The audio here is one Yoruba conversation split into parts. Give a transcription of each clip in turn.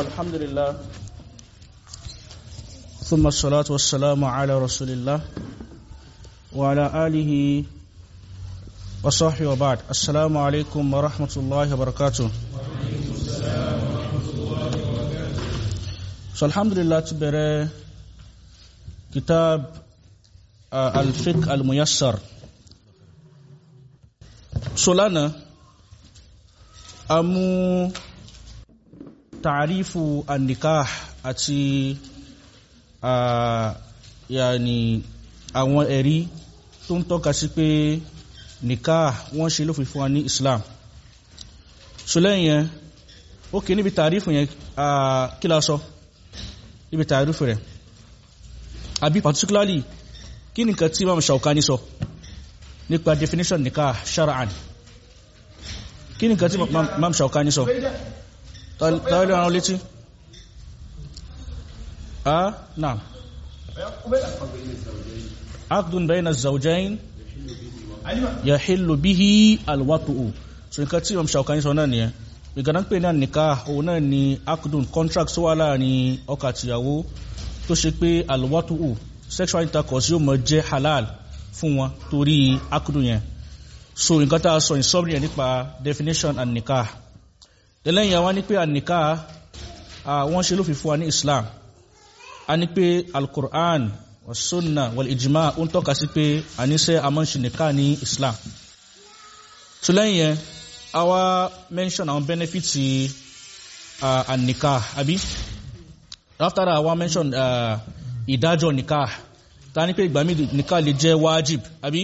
والحمد لله. ثم الصلاة والسلام على رسول الله وعلى آله وصحبه وبعد. السلام عليكم ورحمة الله وبركاته. So alhamdulillah ti bẹ̀rẹ̀ kitab uh, al-fiqh al-muyassar. So lánàá a mú tàrífù an-nikah àti yàní àwọn ẹ̀rí tó ń tọ́ka sí pé nikah wọ́n ṣe lófin fún wa ní islam. So lẹ́yìn yẹn ó kì níbi tàrífù yẹn kí la sọ? Níbi tàrífù rẹ̀. Àbí particularly kí ni nǹkan tí Imam Shawkani sọ nípa definition nikah shara'an kí ni nǹkan tí Imam Shawkani sọ tàbí àwọn létí naam aqdun bayna az-zawjayn yahillu bihi al-wat'u. So nǹkan tí Imam Shawkani sọ náà nìyẹn ìgbàdán pé náà nikah òun náà ni aqdun contract tó wà láàárín ọkọ àtìyàwó tó ṣe pé al-wat'u. Sexual intercourse yóò mọ jẹ́ halal fún wọn torí aqdun yẹn so nǹkan tá a sọ in summary nípa definition and nikah lẹ́lẹ́yìn àwọn ní pé nikah wọ́n ṣe lófin fún wa ní Islam. A ní pé al-Qur'an wa sunna wal ijma ó ń tọ́ka sí pé a ní sẹ́ ní Islam. So lẹ́yìn yẹn a wá mention àwọn benefits nikah àbí? After that a wá mention ìdájọ́ nikah ta ní pé ìgbà míì nikah lè jẹ́ wajib àbí?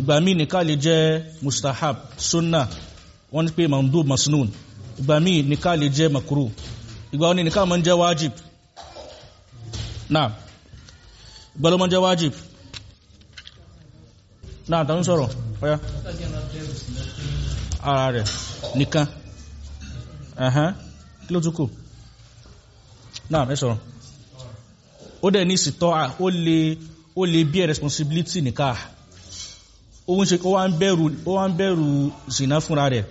Ìgbà míì nikah lè jẹ́ mustahab sunna wọ́n ní pé mandub masnun ìgbà míì nikah lè jẹ́ makruh ìgbà ni nikah máa ń jẹ́ wajib náà ìgbà ló máa ń jẹ́ wajib náà tàbí sọ̀rọ̀? Ọ̀yá ara rẹ̀ nìkan. Ẹ̀hán kí ló tún kù? Náà ẹ sọ̀rọ̀. Ó dẹ̀ ní ìsìtọ́ ó lè ó lè bí ẹ̀ responsibility bẹ̀rù ó wá ń bẹ̀rù zina fúnra rẹ̀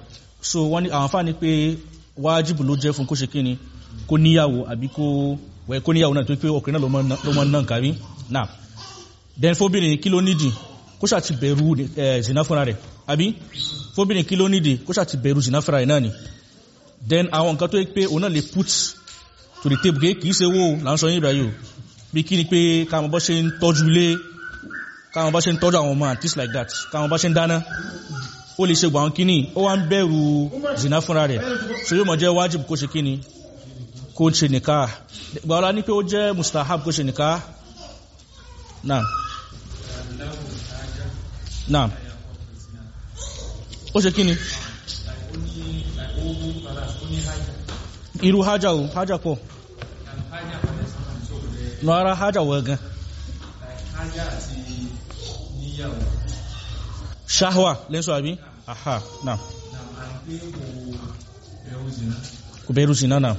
so wọ́n ní àwọn fáni pé wájìbù ló jẹ́ fún kó ṣe kíni kó níyàwó àbí kó wẹ̀ kó níyàwó náà tó pé ọkùnrin náà ló mọ́ náà kàrí náà then fóbìnrin kí ló nídìí? Kó ṣàti bẹ̀rù zina fúnra rẹ̀ àbí? Fóbìnrin kí ló nídìí? Kó ṣàti bẹ̀rù zina fúnra rẹ̀ náà ni. Then àwọn nǹkan tó pé òun náà lè put to the table kì í ṣe wó là ń sọ yín ìbáyò bí kí ni pé káwọn bọ́ ṣe ń tọ́jú ilé káwọn bọ́ ṣe ń tọ́jú àwọn ọmọ and things like that káwọn bọ́ ṣe ń dáná ó lè ṣe gbà wọn kíní ó wá ń bẹ̀rù zina fúnra rẹ̀. So yóò mọ̀ jẹ́ wájib kó ṣe kíní kó ṣe nìka gbà ọlá ní pé ó jẹ́ mustahab kó ṣe nìka náà náà ó ṣe kíni. Irú hajjá o hajjá pọ̀. Nọ ara hajjá wọ gan ṣáhwà lẹ́sọ́ àbí aha náà kò bẹ̀rù sí náà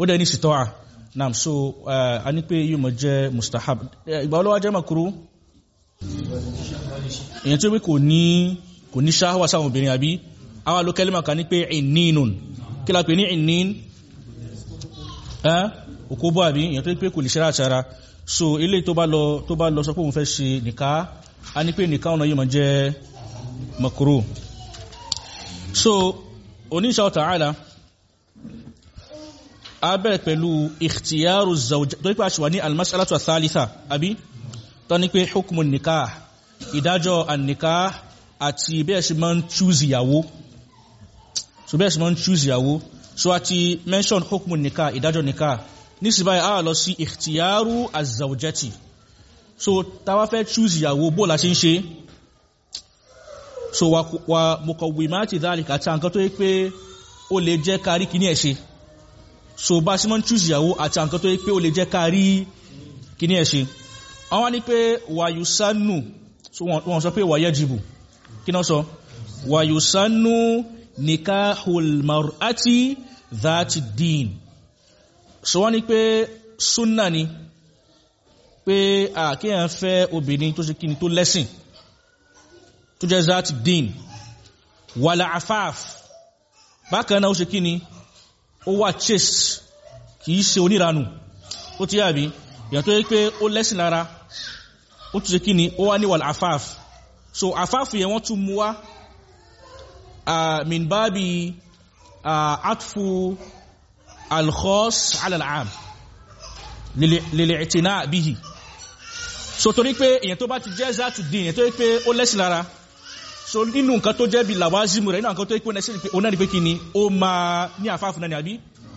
ó dẹ̀ ní sítọ́à náà so a ní pé yíò mọ̀ jẹ́ mustahab. Ìgbà olówá jẹ́ makuru èyàn tí ó wí kò ní kò ní ṣáhwà sáwọn obìnrin àbí? Àwọn alókẹ́lẹ́mà kan ní pé ìnínun kí la pè ní ìnín òkúbọ̀ àbí? Èyàn tó pé kò lè ṣẹ́rà àṣára so ilé tó bá lọ sọ pé òun fẹ́ ṣe nìká a ní pé nìká ọ̀nà yìí mọ̀ jẹ́ makuru so oníṣà ta'ala a bẹ̀rẹ̀ pẹ̀lú ikhtiyaru zawja tó pé àṣìwà ní almasalatu thalitha àbí? Tó ní pé hukmu nikah ìdájọ́ annikah àti bẹ́ẹ̀ sí máa ń choose ìyàwó. So bẹ́ẹ̀ sí máa ń choose ìyàwó. So a ti mention hukmu nikah ìdájọ́ nikah. Nísìbá a lọ sí ikhtiyaru azawjati so tàwa fẹ́ choose ìyàwó bó la ṣe ń ṣe? So wa, wa mukawwimati dhalika àti àǹkan tó yẹ pé ó lè jẹ́ kárí kíní ẹ̀ ṣe. So bá sí máa ń choose ìyàwó àti àǹkan tó yẹ pé ó lè jẹ́ kárí kíní ẹ̀ ṣe. Àwọn ni pé wàyùsánù so wọ́n sọ pé wàyẹ́jìbù kí náà sọ? Wàyùsánú nikahul mar'ati dhati din. So wọ́n ní pé súnnà ni pé àkíyàn fẹ́ obìnrin tó ṣe kíni tó lẹ́sìn tó jẹ́ dhati din wàlà afáf bákan náà ó ṣe kíni ó wà chase kìí ṣe oníranù. Ó ti yàbí èyàn tó yẹ pé ó lẹ́sìn lára ó tún ṣe kí ni ó wá ní wàl afáf so afáf yẹn wọ́n tún mú wá min bábi atfu alkhos alal'am lèlè ìtìná bíhì so torí pé èyàn tó bá ti jẹ́ zátù dín èyàn tó yẹ pé ó lẹ́sìn lára so nínú nǹkan tó jẹ́ bí làwázìmù rẹ̀ nínú nǹkan tó yẹ pé ní pé kí ni ó máa ní àfáàfù náà ni àbí?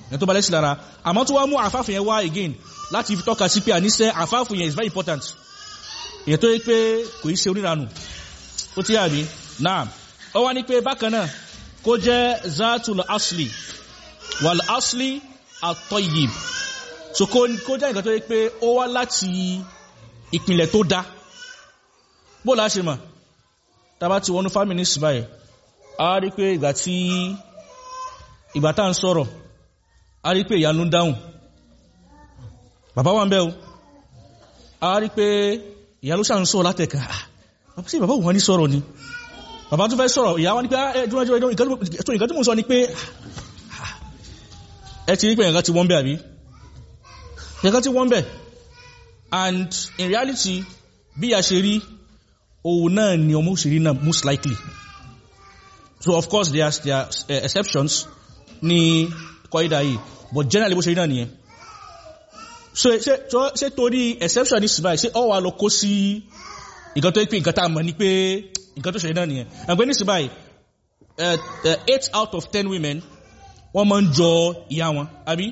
Èyàn tó bá lẹ́sìn lára. Àmọ́ tó wá mú àfáàfù yẹn wá again láti fi tọ́ka sí pé àníṣẹ́ àfáàfù yẹn is very important. Èyàn tó yẹ pé kò í ṣe oníranù ó ti àbí? Náà ó wá ní pé bákan náà kó jẹ́ zátùl asli wal asli at-tayyib. So kó jẹ́ nǹkan tó yẹ pé ó wá láti ìpìnlẹ̀ tó dá. Bó la ṣe mọ̀? Tàbá ti wọnú fámìlì síbáyẹ̀ a rí pé ìgbà tí ìgbà tá ń sọ̀rọ̀ a rí pé ń dáhùn. Bàbá wà ń bẹ́ o. A rí pé ìyá ló ṣàn sọ̀rọ̀ látẹ̀ka. Bàbá sí bàbá wọn ní sọ̀rọ̀ ni? Bàbá tó fẹ́ sọ̀rọ̀ ìyá wọn ní pé ìgbà tí mo sọ ni pé ẹ ti rí pé nǹkan ti wọ́n bẹ́ àbí? Nǹkan ti wọ́n bẹ́ and in reality bí a ṣe rí òun náà ni ọmọ òṣèré náà most likely. So of course there are, there are uh, exceptions ní kọ́ídà yìí but generally bó ṣe rí náà nìyẹn. So ṣe torí exception ní síbáyìí ṣe ọwà lọ kó sí nǹkan tó pé nǹkan tá a mọ̀ ní pé nǹkan tó ṣe náà nìyẹn? Ẹgbẹ́ ní síbáyìí eight out of ten women wọ́n máa ń jọ ìyá wọn àbí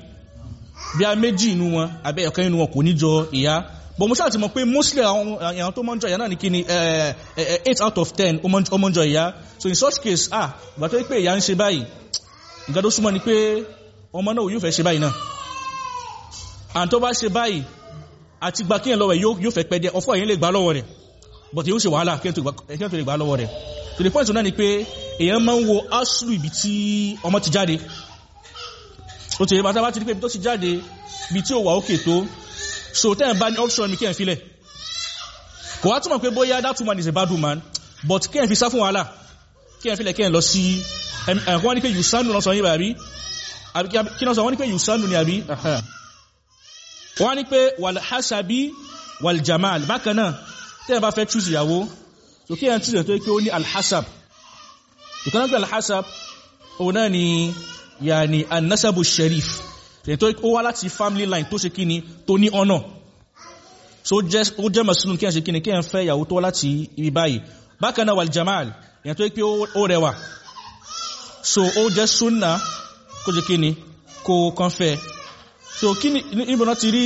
bí a méjì inú wọn àbẹ́ ọ̀kan inú wọn kò ní jọ ìyá. But mo ṣáà ti mọ̀ pé mostly àwọn èèyàn tó máa ń jọ ìyá náà ní kí ni eight out of ten ó ìyá. So in such case ah ìgbà tó pé ìyá ń ṣe báyìí nǹkan tó súnmọ́ ni pé ọmọ náà yóò fẹ́ ṣe báyìí náà. And tó bá ṣe báyìí àti gba kíyàn lọ́wọ́ yóò fẹ́ pẹ́ díẹ̀ ọfọ́ èyí lè gbá lọ́wọ́ rẹ̀. But yóò ṣe wàhálà kíyàn tó lè gbá lọ́wọ́ rẹ̀. To the point náà ni pé èyàn máa ń wo aslu ibi tí ọmọ ti jáde ó ti rí bàtà bá ti rí pé ibi tó ti jáde ibi tí ó wà ókè tó. So tẹ́yìn bá ní option mi kíyàn filẹ̀ kò wá túmọ̀ pé bóyá that woman is a bad woman but kíyàn fi sá fún wàhálà. Kíyàn filẹ̀ kíyàn lọ sí ẹ̀kọ́ wọn ni pé yusanu lọ sọ yín bàbí kí náà sọ? Wọn ni pé yusanu ni àbí? Wọ́n ní pé wàlhásábí wàljamal bákan náà tẹ́yìn bá fẹ́ chúsì ìyàwó so kí ẹn tí ó pé ó ní alhassab ìkaná pé alhassab òun náà ni yà ní annasabu sharif. Tẹ́yìn tó wá láti family line tó ṣe kí ni tó ní ọ̀nà so ó jẹ́ masulun kí ẹ ṣe kí ni kí ẹ fẹ́ ìyàwó tó láti ibi báyìí. Bákan náà wàljamal ìyàn tó pé ó rẹwà. So ó jẹ́ sunna kó ṣe kí ni kó kàn fẹ́. So kí ni ibùnà ti rí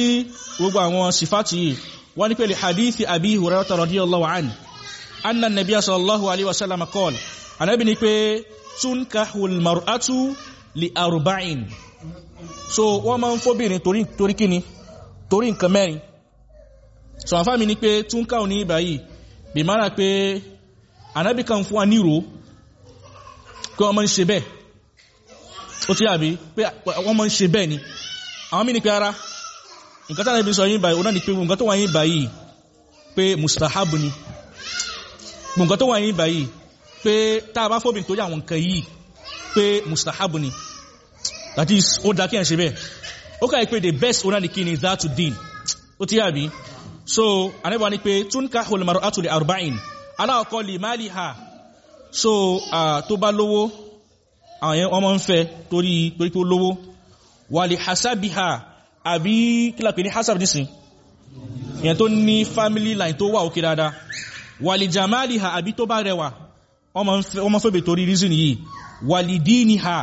gbogbo àwọn sífàtì yìí? Wọ́n ní pẹ̀lú hadithi abi hurairata radiyallahu an anna nabiya sallallahu alaihi wasallam qala. Anabi ni pé tunkahul mar'atu li arba'in so wọ́n máa ń fóbìnrin torí torí kíni? Torí nǹkan mẹ́rin. So àfáàmì ni pé túnkáhù ní ìbáyìí bí mara pé anabi kan fún wa níro pé wọ́n máa ń ṣe ó ti yàbí pé wọ́n máa ń ṣe ni. Àwọn mí ní pé ara nǹkan tánà ibi sọ yí báyìí oná ni pé nǹkan tó wà yí báyìí pé mustahab ni. Nǹkan tó wà yí báyìí pé tá a bá fóbin tó yà àwọn nǹkan yìí pé mustahab ni that is ó dá kí ẹ̀ ṣe bẹ́ẹ̀. Ó kà pé the best oná ni kí ni that to deal ó ti yàbí so anábà ni pé túnká olùmọ̀rọ̀ àtúlẹ̀ arba'in. Aláwọ̀kọ́ lè má lè ha. So tó bá lówó àwọn yẹn wọ́n máa ń fẹ́ torí torí pé ó lówó. Wàlì hasabiha. Àbí kílàpẹ̀ ní hasab nísìn? Ìyẹn tó ní family line tó wà òkè dáadáa. Wàlì jamaliha. Àbí tó bá rẹwà ọmọ fẹ́bẹ̀ torí reason yìí. Wàlì diniha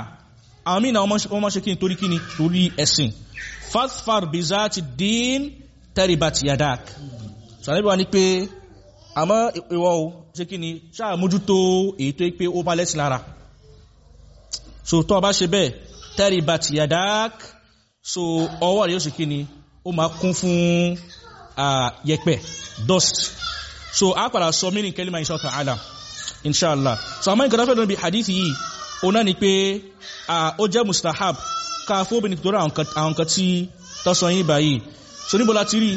àwọn mìíràn wọ́n máa ṣe kí ni torí kí ni? Torí ẹ̀sìn. Fasfar bizati din taribat yadak. Sàlẹ́bí wa ní pé àmọ́ ìwọ̀ o ṣe kí ni? Ṣáà mójútó èyí tó pé ó bá lẹ́sìn lára. So tó bá ṣe bẹ́ẹ̀ taribat yadak so ọwọ́ rẹ̀ yóò ṣe kí ni? Ó máa kún fún yẹpẹ̀ dust. So a padà sọ mí ní kẹlímà insha ta'ala. Inshallah so àmọ́ nǹkan tó lórí bí hadith yìí ó náà ni pé ó jẹ́ mustahab. Ká fóbìnrin tó rà àwọn nǹkan tí tọ́sọ yín báyìí. So níbo láti rí?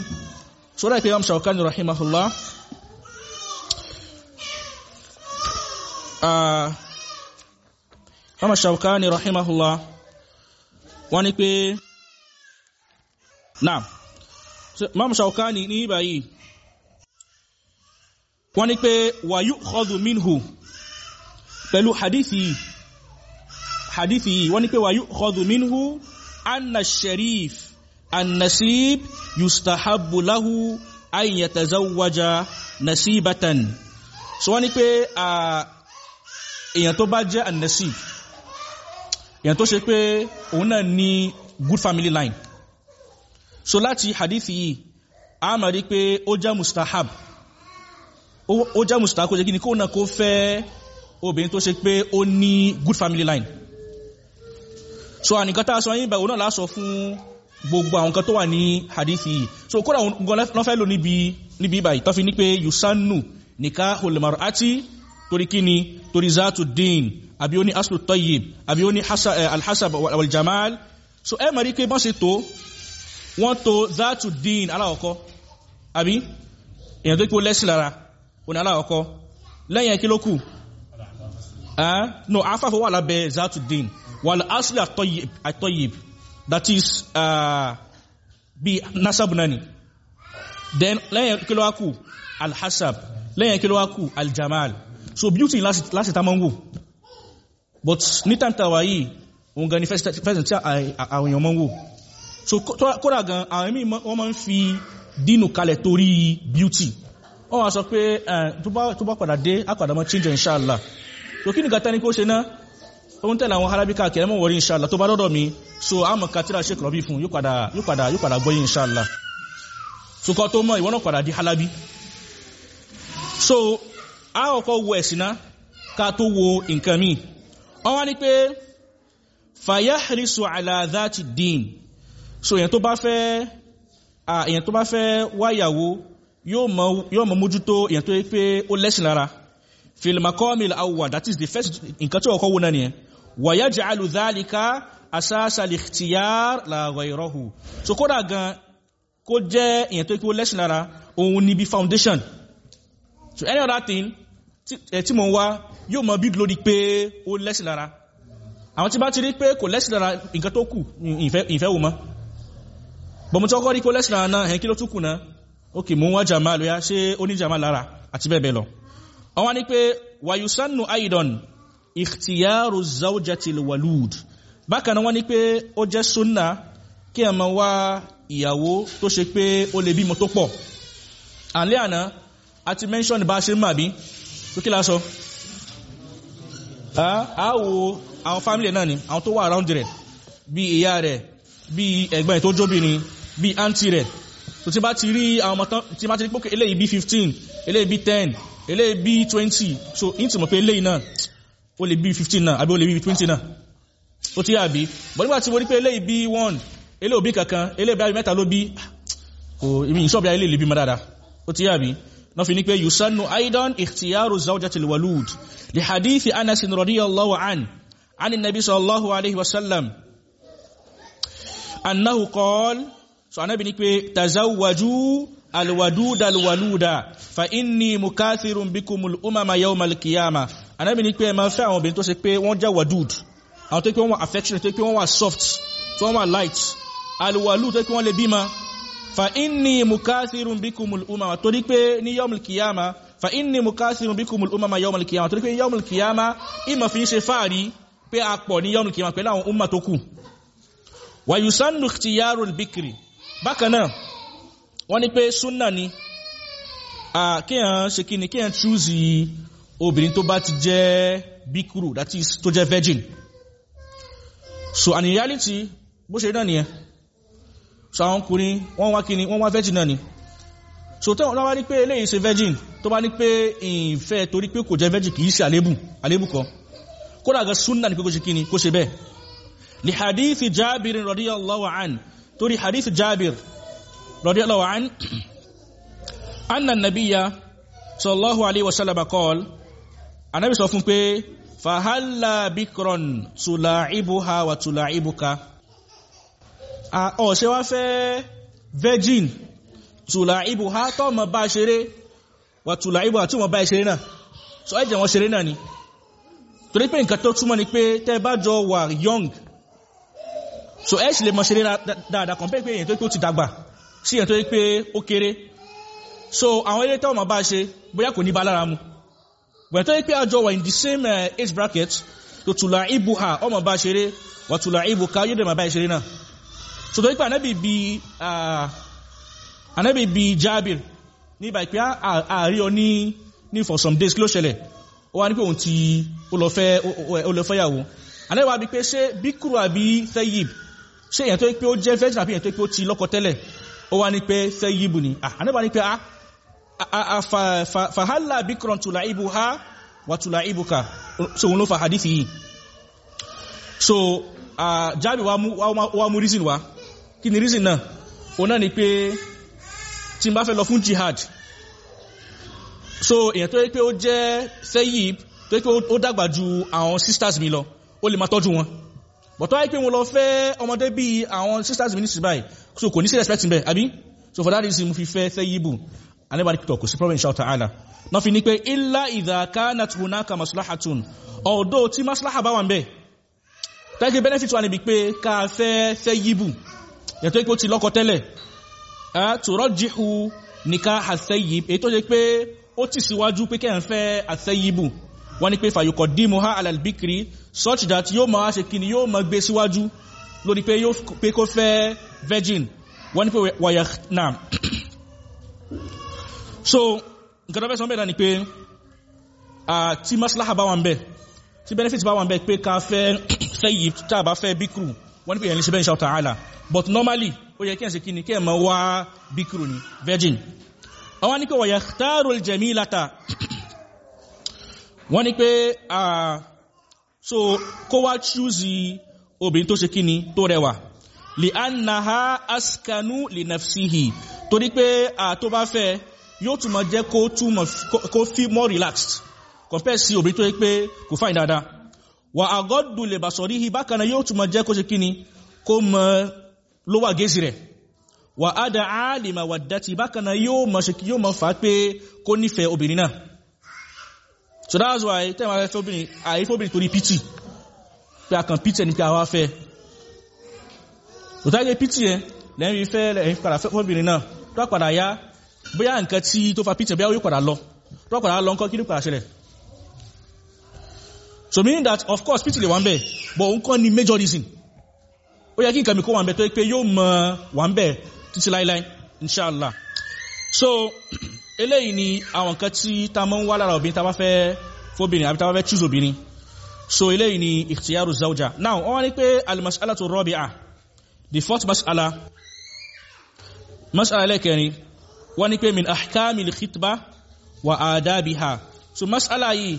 So rà ìpé imam Shawkani rahimahullah. Imam Shawkani rahimahullah. Wọ́n ní pé náà Imam Shawkani ní báyìí. Wọ́n ní pé yu'khadhu minhu. Pẹ̀lú hadithi hadithi wọ́n ní pé wa yu'khadhu minhu anna sharif an-nasib yustahabbu lahu an nasibatan. So wọ́n ní pé èèyàn tó bá jẹ́ an-nasib èèyàn tó ṣe pé òun náà ní good family line. So láti hadithi yìí a máa rí pé ó jẹ́ mustahab. Ó jẹ́ mustahab kó jẹ́ kí ni? Kó náà kó fẹ́ obìnrin tó ṣe pé ó ní good family line so ànìkan tá a sọ yín bẹ̀ òun náà lásọ fún gbogbo àwọn kan tó wà ní hadithi so kódà wọn lọ́ fẹ́ lò níbi níbi ìbàyí tó fi ní pé yusannu nìka olùmọ̀rọ̀ àti torí kí ni? Torí zatu din àbí ó ní aslu tayyib àbí ó ní alhassab waljamal so ẹ mọ̀ rí pé bọ́n ṣe tó wọ́n tó zatu din aláwọ̀kọ́ àbí? Èyàn tó kí ó lẹ́sì lára ó ní aláwọ̀kọ́ lẹ́yìn kí ló kù? No afáfọ́ wà lábẹ́ zatu din wal aslu at-tayyib that is uh, bí nasab nani? Then lẹ́yìn kí ló wá kù? Alhassab lẹ́yìn kí ló wá aljamal so beauty láti ta mọ́ ń wò. But ní tàntàwà yìí òun gan ni first tí àwọn so kódà gan àwọn ẹ̀mí wọ́n máa fi dínú kalẹ̀ torí beauty. Wọ́n wá sọ pé tó bá padà dé àpàdà mọ́ change inshallah. So kí ni gata ní kó ṣe náà ohun tẹ́lẹ̀ àwọn arábíkà kẹrẹ mọ́ wọrí inshallah. Tó bá dọ́dọ̀ mi so àmọ́ katira ṣe kọ̀rọ̀bí fún yóò padà yóò inshallah. So kọ́ tó mọ́ ìwọ́n náà padà di halabi. So a ọkọ̀ wo ẹ̀sìná ká tó wo nǹkan míì wọ́n wá ní pé fàyáhìrísù àlàádáti dín so èyàn tó bá fẹ́ èyàn tó bá fẹ́ wáyàwó yóò mọ mójútó èyàn tó yẹ pé ó lẹ́sìn lára filimakomil awwa that is the first nǹkan tí ọkọ̀ wo náà nìyẹn. Wàyá jẹ́ alùdálíká asásà lìtìyàr làwọ̀ ìrọ̀hù so kódà gan kó jẹ́ èyàn tó pé ó lẹ́sìn lára òun níbi foundation. So any other thing tí mo ń wá yóò mọ bí lórí pé ó lẹ́sìn lára. Àwọn tí bá ti rí pé kò lẹ́sìn lára nǹkan tó kù ìfẹ́ wò mọ́. Bọ̀mù tí ọkọ̀ rí kó lẹ́sìn lára náà ẹ̀kí ló tún kù náà? Ok mo ń jàmá lóyá ṣé ó ní jàmá lára àti bẹ́ẹ̀ bẹ́ẹ̀ àwọn ni pé wàyùsánù aidan ìhtìyàrù zawjatil walud. Bákan náà wọ́n ní pé ó jẹ́ sunna kí ẹ̀ máa wá ìyàwó tó ṣe pé ó lè bímọ tó pọ̀. Àlẹ́ àná àti mention bá ṣe ń mà bí tó kí lásọ àwò àwọn family náà ni àwọn tó wà around rẹ̀ bí ìyá rẹ̀ bí ẹ̀gbọ́n ẹ̀ tó jóbìnrin bí aunty rẹ̀. Tó ti bá ti rí àwọn ọmọ tán tí bá ti rí pókè eléyìí bí 15 eléyìí bí 10 eléyìí bí 20 so in ti mọ̀ pé eléyìí náà ó lè bí 15 náà àbí ó lè bí 20 náà ó ti yà bí bọ̀ nígbà tí mo rí pé eléyìí bí 1 eléyìí òbí kankan eléyìí bí mẹ́ta ló bí kò ìmì ìṣọ́bí eléyìí lè bí mọ́ dáadáa. Ó ti yà bí náà fi ní pé yusannu aidan ikhtiyaru zawjatil walud. Li hadithi anas radiyallahu an an nabi sallallahu alaihi wasallam annahu qal so anabi ní pé tazawwaju alwaduda alwaluda fa inni mukathirun bikumul umama yawmal qiyamah anabi ní pé ẹ máa fẹ́ àwọn obìnrin tó ṣe pé wọ́n wadud àwọn tó pé wọ́n affectionate tó pé wọ́n wà soft tó wọ́n wà light. Alwalud tó pé wọ́n lè bímọ. Fa inni mukathirun bikumul umama torí pé ní yawmul qiyamah fa inni mukathirun bikumul umama yawmul qiyamah torí pé yawmul qiyamah ìmọ̀ fi ṣe fáàrí pé a pọ̀ ní yawmul qiyamah pẹ̀lú àwọn umma tó kù. Wa yusannu ikhtiyaru al-bikri. Bákan wọ́n ní pé súnnà ni. Kíyàn ṣe kí ni? Kíyàn chúùsì obìnrin tó bá ti jẹ́ bíkúrù that is tó jẹ́ virgin. So and in reality bó ṣe náà nìyẹn. So àwọn ọkùnrin wọ́n wá kí ni? Wọ́n wá virgin náà ni. So tó wọ́n wá ní pé eléyìí ṣe virgin tó bá ní pé ìfẹ́ torí pé kò jẹ́ virgin kìí ṣe àlébù àlébù kan kódà gan súnnà ni pé kó ṣe kí ni? Kó ṣe bẹ́ẹ̀. Li hadithi jabirin radiyallahu torí hadith jabir radiyallahu an anna nabiyya sallallahu alaihi wasallam qal anabi sọ fún pé fahalla bikron tula'ibuha wa tula'ibuka. A ó ṣe wá fẹ́ virgin tula'ibuha tó mọ̀ bá ṣeré wa tula'ibuha tí wọ́n bá ṣeré náà. So ẹ jẹ́ wọn ṣeré náà ni. Torí pé nǹkan tó túmọ̀ ni pé tẹ́ bá jọ wà young so ẹ sì lè mọ ṣeré dáadáa compare pé èyàn tó pé ó ti dàgbà sí èyàn tó pé ó kéré. So àwọn eré tẹ́wọ̀n máa bá ṣe bóyá kò ní bá lára mu. Bóyá tó pé àjọ wà in the same uh, age bracket tó tùlà ìbù ha ọmọ bá ṣeré wà tùlà ìbù ká yóò dẹ̀ máa bá ṣeré náà. So tó pé ànábì bí ànábì bí Jabir ní ìbá ìpé àárí ọ ní ní for some days kí ló ṣẹlẹ̀? Ó wá ní pé òun ti ó lọ fẹ́yàwó ànábì wá bí pé ṣé bíkúrò àbí thayib ṣé èyàn tó pé ó jẹ́ virgin àbí èyàn tó pé ó ti lọ́kọ tẹ́lẹ̀ ó wá ní pé thayib ni. Ànábì wá ní pé fàhálà bíkúrọ̀ tùlà ìbù ha wà tùlà ìbù ka so òun ló fa hadithi yìí. So Jabir wá mú reason wá. Kí ni reason náà? Òun náà ni pé tí n bá fẹ́ lọ fún jihad. So èyàn tó yẹ pé ó jẹ́ sẹ́yìí tó yẹ pé ó dàgbà ju àwọn sisters mi lọ ó lè máa tọ́jú wọn. Bọ̀tọ́ yẹ pé lọ fẹ́ ọmọdé bí àwọn sisters mi ní sí báyìí so kò ní sí respect bẹ́ẹ̀ àbí? So for that reason mo fi fẹ́ sẹ́yìí bù anybody kìtọ̀ kò sí problem insha ta'ala. Náà fi ní pé illa idha kanat hunaka maslahatun. Although tí maslaha bá wà ń bẹ̀ tẹ́gẹ́ benefit wà níbi pé ká fẹ́ sẹ́yìí bù yàtọ̀ ó ti lọ́kọ tẹ́lẹ̀. Tùrọ́jìhù nìka àṣẹ́yìí èyí tó ṣe pé ó ti síwájú pé kẹ́ ń fẹ́ àṣẹ́yìíbù wọ́n ní pé fàyọkọ̀ dìmú ha alalbikiri such that yóò máa ṣe kíni yóò máa gbé síwájú lórí pé yóò pé kó fẹ́ virgin. Wọ́n ní pé wàyà náà so nǹkan tó fẹ́ sọ bẹ́ẹ̀ náà ni pé tí maslaha bá wà ń bẹ̀ tí benefit bá wà ń bẹ̀ pé ká fẹ́ fẹ́ yìí tá a bá fẹ́ bíkuru wọ́n ní pé yẹn ní ṣe bẹ́ẹ̀ insha ta'ala. But normally ó yẹ kí ẹ̀ sí kí ni kí ẹ̀ mọ́ wá bíkúrò ní virgin. Àwọn ní pé wọ̀yà tààrù jamilata. Wọ́n ní pé so kó wá chúùsì obìnrin tó ṣe kí ni tó rẹwà. Lè annaha askanu lè nafsihi. Torí pé tó bá fẹ́ yóò túnmọ̀ jẹ́ kó túnmọ̀ kó feel more relaxed. Compare sí obìnrin tó yẹ pé kò fáìn dáadáa. Wà àgọ́dù lè bàṣọ̀rí bákan náà yóò túnmọ̀ jẹ́ kó ṣe kí ni kó mọ̀ ló wà rẹ̀. Wà á dá àálìmà wà dátì bákanáà yóò mọ̀ ṣe yóò mọ̀ fà pé kó nífẹ̀ẹ́ obìnrin náà. So that's why tẹ́wàá fẹ́ obìnrin àìfóbìnrin torí pìtì pé a kàn pìtì ẹni pé a wá fẹ́. Òtáyé pìtì yẹn lẹ́yìn fẹ́ lẹ́yìn padà fẹ́ obìnrin náà. Tó padà yá bóyá nǹkan tí tó fa pìtì bóyá yóò padà lọ. Tó padà lọ nǹkan kí ló padà ṣẹlẹ̀? So meaning that of course pìtì lè wà ń bẹ̀ but òun kọ́ ni major reason. Ó yẹ kí nǹkan mi kó wà ń bẹ̀ tó pé yóò mọ wà ń bẹ̀ títí láíláí inshallah. So eléyìí ni àwọn nǹkan tí ta mọ́ ń wá lára obìnrin ta bá fẹ́ fóbìnrin àbí ta bá fẹ́ choose so eléyìí ni ikhtiyaru zawja. Now wọ́n wá ní pé al-mas'alatu rabi'a. The fourth mas'ala mas'ala lẹ́kẹrin wọ́n ní pé min ahkami l-khitba wa adabiha. So mas'ala yìí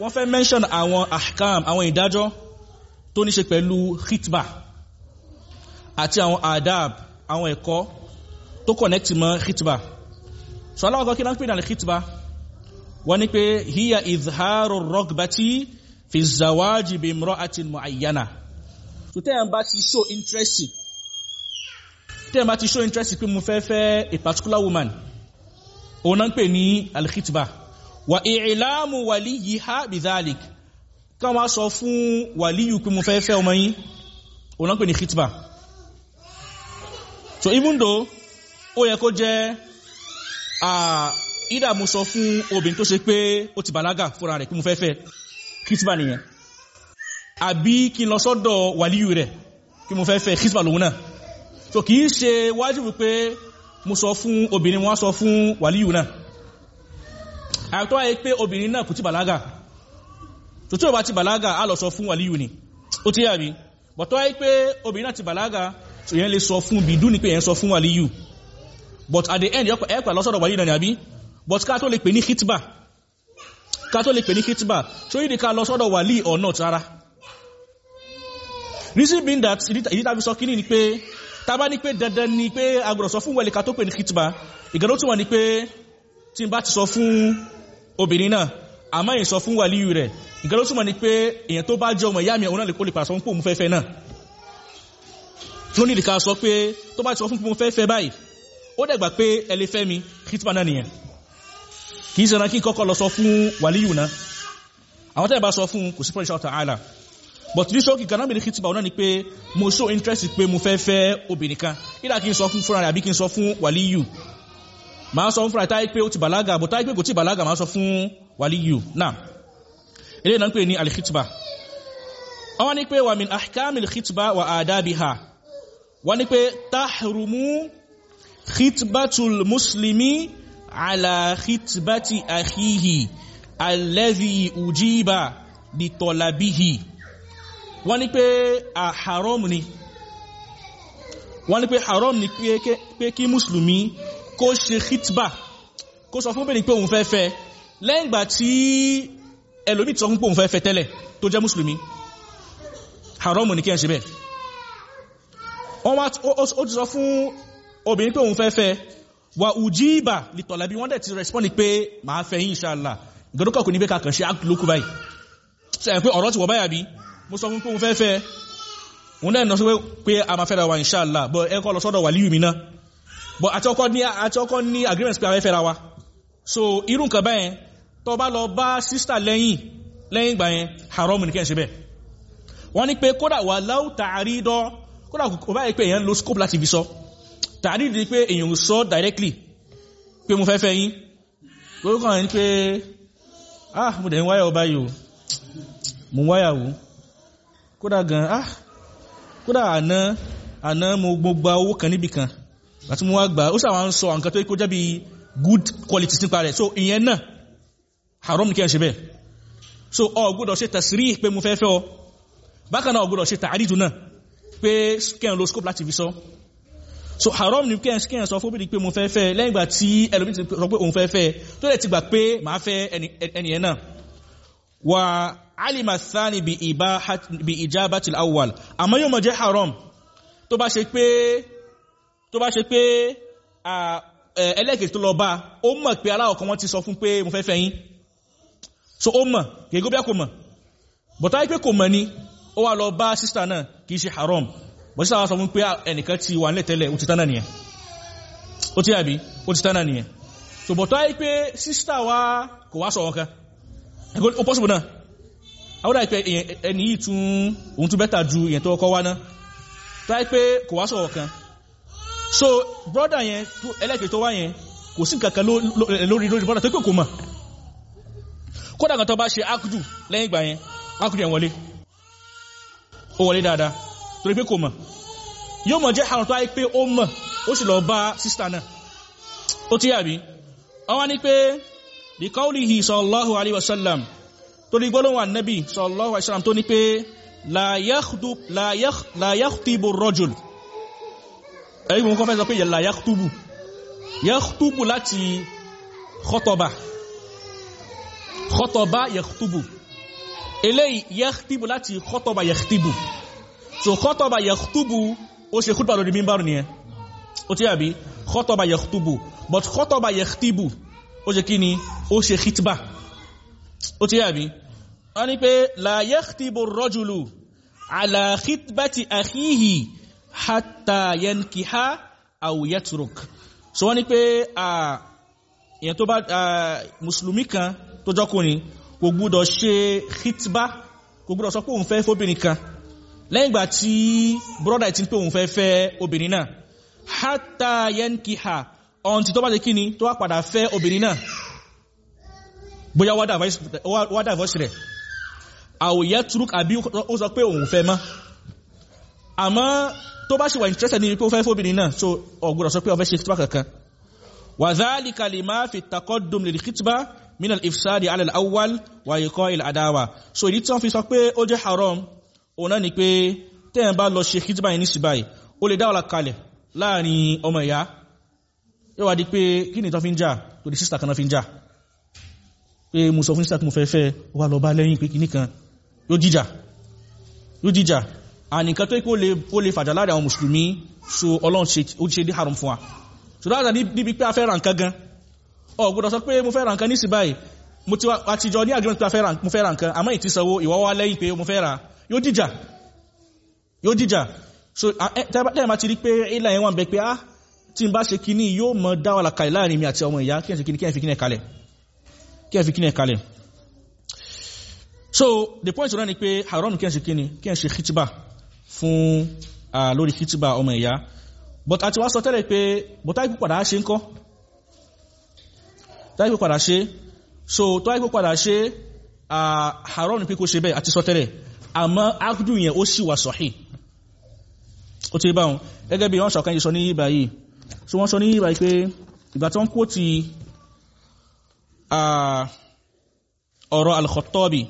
wọ́n fẹ́ mention àwọn ahkam àwọn ìdájọ́ tó ní ṣe pẹ̀lú khitba àti àwọn adab àwọn ẹ̀kọ́ tó connect mọ́ khitba. So aláwọ̀kọ́ kí náà pè náà khitba wọ́n ní pé hiya izharu rogbati fi zawaji bi imra'atin mu'ayyana. So tẹ́yàn bá ti show interest tẹ́yàn bá ti show interest pé mo fẹ́ fẹ́ a particular woman òun náà ń pè ní alkhitba. Wa i'lamu waliyiha bidhalik ká wá sọ fún waliyu pé mo fẹ́ fẹ́ ọmọ yín òun náà ń khitba. So even though ó yẹ jẹ́ ìdá mo sọ fún obìnrin tó ṣe pé ó ti bàlágà fúnra rẹ̀ kí mo fẹ́ fẹ́ khitba nìyẹn. Àbí kí n lọ sọ́dọ̀ wàlíyù rẹ̀ kí mo fẹ́ fẹ́ khitba lòun náà. So kìí ṣe wájìbù pé mo sọ fún obìnrin wọ́n sọ fún wàlíyù náà. Àtọ́ ayé pé obìnrin náà kò ti bàlágà. Tó tí ó ti bàlágà á lọ sọ fún wàlíyù ni. Ó ti yàrí bọ̀tọ́ ayé pé obìnrin náà ti bàlágà so yẹn lè sọ fún bìdú ni pé yẹn sọ fún wàlíyù. But at the end ẹ̀pà lọ́sọ̀dọ̀ wàlíyù náà ni àbí? But ká tó lè pè ní khitba ká tó lè pè ní khitba so yìí ká lọ́sọ̀dọ̀ wàlí or not rárá. Reason being that ìdí tàbí sọ kíní ni pé tábá ní pé dandan ni pé agbọ̀rọ̀ sọ fún wẹ̀lẹ̀ ká tó pè ní khitba ìgbàdó tún wà ní pé tí n bá ti sọ fún obìnrin náà àmọ́ èyí sọ fún wàlíyù rẹ̀. Ìgbàdó tún wà ní pé èyàn tó bá jẹ́ ọmọ ìyá mi òun náà lè kó lè pàṣọ fún pé òun fẹ́fẹ́ náà. Tó ní ìdíkà sọ tó ti sọ fún pé òun fẹ́fẹ́ báyìí ó dẹ̀gbà pé ẹ mi khitba náà nìyẹn kì í sẹ́ran kí kọ́kọ́ lọ sọ fún wàlíyù náà. Àwọn tẹ́ẹ̀ sọ fún kò sí pọ́líṣà ọ̀tà àlà but ní ṣókì kan náà khitba ọ̀nà ni pé mo show interest pé mo fẹ́ fẹ́ obìnrin kan. Ìdá kí n sọ fún fúnra rẹ̀ àbí kí n sọ fún wàlíyù? Máa sọ fún fúnra táyé pé ó ti bàlágà bọ̀ táyé pé kò tí bàlágà máa sọ fún wàlíyù. Náà eléyìí náà ń pè ní alkhitba. Wọ́n ní pé wà min ahkam alkhitba wa adabiha. Wọ́n ní pé tahrumu khitbatul muslimi khitbati akhihi alladhi ujiba bi tolabihi wọ́n ní pé haram ni. wọ́n ní pé haram ni pé kí musulmi kó ṣe khitba kó sọ fún bẹ̀rẹ̀ pé òun fẹ́ fẹ́. lẹ́yìn ìgbà tí ẹlòmí tí sọ fún pé òun fẹ́ fẹ́ tẹ́lẹ̀ tó jẹ́ musulmi haram ni kí ẹ ṣe bẹ́ẹ̀. wọ́n wá ó ti sọ fún obìnrin pé òun fẹ́ fẹ́ wà ùjíìbà lìtọ̀lábí wọ́n dẹ̀ ti respond pé máa fẹ́ yín inshallah. Ìgbẹ̀dọ́kọ̀ kò ní pé kàkàn ṣe ákùlókù báyìí. Ṣe ẹ̀ pé ọ̀rọ̀ ti wọ̀ báyà bí mo sọ fún pé òun fẹ́ fẹ́. Òun náà nọ sí pé a máa fẹ́ra wa inshallah. Bọ́ ẹ kọ́ lọ sọ́dọ̀ wà líyù mi náà bọ́ àti ọkọ ní àti ọkọ ní agreement pé a fẹ́ fẹ́ra wa. So irú nǹkan báyẹn tó bá lọ bá sister lẹ́yìn lẹ́yìn ìgbà yẹn haram ní kẹ́ ẹ̀ ṣe bẹ́ẹ̀. Wọ́n ní pé kódà wà láwù tààrí dọ́ kódà kò báyìí pé èèyàn lo scope láti fi sọ tààrí di pé èèyàn sọ directly pé mo fẹ́ fẹ́ yín. Lórúkọ rẹ̀ pé ah mo dẹ̀ ń wáyà ọba yìí o. Mo ń wáyà o kódà gan ah kódà àná àná mo gba owó kan níbì kan. Àti mo wá gbà ó sàwọn ń sọ nǹkan tó kó jẹ́ good quality nípa rẹ̀. So ìyẹn náà haram ní kí ẹ ṣe bẹ́ẹ̀. So ọ gbọ́dọ̀ ṣe tẹ̀sírí pé mo fẹ́ fẹ́ ọ. Bákan náà ọ gbọ́dọ̀ ṣe tààrídù náà pé kẹ́hìn lo scope láti fi sọ so haram ni kẹ́hìn kẹ́hìn sọ fóbìnrin pé mo fẹ́ fẹ́ lẹ́yìn ìgbà tí ẹlòmí ti sọ pé òun fẹ́ fẹ́ tó lè ti gbà pé màá fẹ́ ẹni ẹ̀ náà. Wà alima thani bi ijabati al-awwal àmọ́ yóò mọ̀ jẹ́ haram. Tó bá ṣe pé tó bá ṣe pé ẹlẹ́kẹ̀ẹ́ tó lọ bá ó mọ̀ pé aláwọ̀ kan wọ́n ti sọ fún pé mo fẹ́ fẹ́ yín. So ó mọ̀ bí a kò mọ̀. Bọ̀tá wípé kò mọ̀ ni ó wà lọ bá sísítà náà kìí ṣe haram bọ̀ sísítà wá sọ fún pé ẹnìkan ti wà nílẹ̀ tẹ́lẹ̀ ó ti tánà nìyẹn. Ó ti àbí? Ó ti tánà nìyẹn. So bọ̀tá wípé sísítà wá kò wá sọ wọn kan ó possible náà. Àwọn àìpẹ́ ẹni yìí tún òun tún bẹ́tà ju ìyẹn tó kọ́ wá náà. Tó wípé kò wá sọ̀rọ̀ kan so brother yẹn ẹlẹ́kẹ̀ẹ́ tó wá yẹn kò sí nǹkan kan lórí lórí brother tó pé kò mọ̀. Kódà kan tó bá ṣe akudu lẹ́yìn ìgbà yẹn akudu yẹn wọlé. Ó wọlé dáadáa torí pé kò mọ̀. Yóò mọ̀ jẹ́ àrùn tó wáyé pé ó mọ̀ ó sì lọ bá sísítà náà. Ó ti yàbí wọ́n wá ní pé bí qawlihi sallallahu alaihi wasallam torí gbọ́lọ́wọ́ annabi sallallahu alaihi wasallam tó ní pé la yakhtibu rajul ẹ̀rí mú kọ́ fẹ́ sọ pé la yakhtubu. Yakhtubu láti khotaba khotaba yakhtubu. Eléyìí yakhtibu láti khotaba yakhtibu so khotaba yakhtubu ó ṣe khutba lórí mímbàrù nìyẹn ó tí àbí khotaba yakhtubu. But khotaba yakhtibu ó ṣe kí ni ó ṣe khitba. Ó tí àbí wọ́n ní pé la yakhtibu rajulu ala khitbati akhihi hatta yankiha aw yatruk. So wọ́n ní pé èyàn tó bá mùsùlùmí kan tó jọ́kùnrin kò gbúdọ̀ ṣe khitba kò gbúdọ̀ sọ pé òun fẹ́ fóbìnrin lẹ́yìn ìgbà tí brọ́dà ti ń pé òun fẹ́ fẹ́ obìnrin náà hatta yankiha ọ̀n tí tó bá ṣe kí ni tó wá padà fẹ́ obìnrin náà bóyá wá divorce rẹ̀. Aw yatruk àbí ó sọ pé òun fẹ́ mọ́. Àmọ́ tó bá ṣe wà interested ní pé ó fẹ́ fóbìnrin náà so ọgbọ́dọ̀ sọ pé ó fẹ́ ṣe khitba kankan. Wa dhalika lima fi taqaddum lil khitba min al ifsadi ala al awwal wa iqa al adawa so ìdí tí wọ́n fi sọ pé ó jẹ́ haram òun náà ni pé tẹ́yìn bá lọ ṣe khitba yìí ní síbáyì ó lè dá ọ̀la kalẹ̀ láàárín ọmọ ìyá. Yóò wá di pé kí ni tó fi ń jà? Tó di sísà kan náà fi ń jà. Pé mo sọ fún sísà kí mo fẹ́ fẹ́ wà lọ bá lẹ́yìn pé kìíní kan. Yóò jíjà. Yóò jíjà. Ànìkan tó kó lè fàjà láàárín àwọn mùsùlùmí so ọlọ́run ó ṣe dé haram fún wa. So dáadáa níbi pé a fẹ́ ra nǹkan gan. Ọ gbọ́dọ̀ sọ pé mo fẹ́ ra nǹkan ní síbáyì mo ti àtijọ́ ní agreement pé mo fẹ́ ra nǹkan. Àmọ́ ìtì sanwó ìwọ́ wá lẹ́yìn pé mo fẹ́ ra yóò jíjà yóò jíjà so tẹ́ẹ̀ máa ti rí pé ilẹ̀ yẹn wọ́n bẹ pé ah tí n bá ṣe kíní yóò mọ dá wàhálà kalẹ̀ láàárín mi àti ọmọ ìyá. Kí ẹ fi kíní ẹ̀ kalẹ̀. Kí ẹ fi kíní ẹ̀ kalẹ̀. So the point náà ni pé haram kí ẹ ṣe kíni kí ẹ ṣe khitiba fún lórí khitiba ọmọ ìyá. But àti wá sọ tẹ́lẹ̀ pé but táìpù padà ṣe ń kọ́ táìpù padà ṣe. So táìpù padà ṣe haram ni pé kó ṣe bẹ́ẹ̀ àti sọ tẹ́lẹ̀ àmọ́ akudu yẹn ó sì wà sọ̀hí. Ó ti bá wọn gẹ́gẹ́ bí wọ́n ṣọ̀kan yìí sọ ní yíba yìí. So wọ́n sọ ní yíba yìí pé ìgbà tó ń kó ti ọ̀rọ̀ al-Khattabi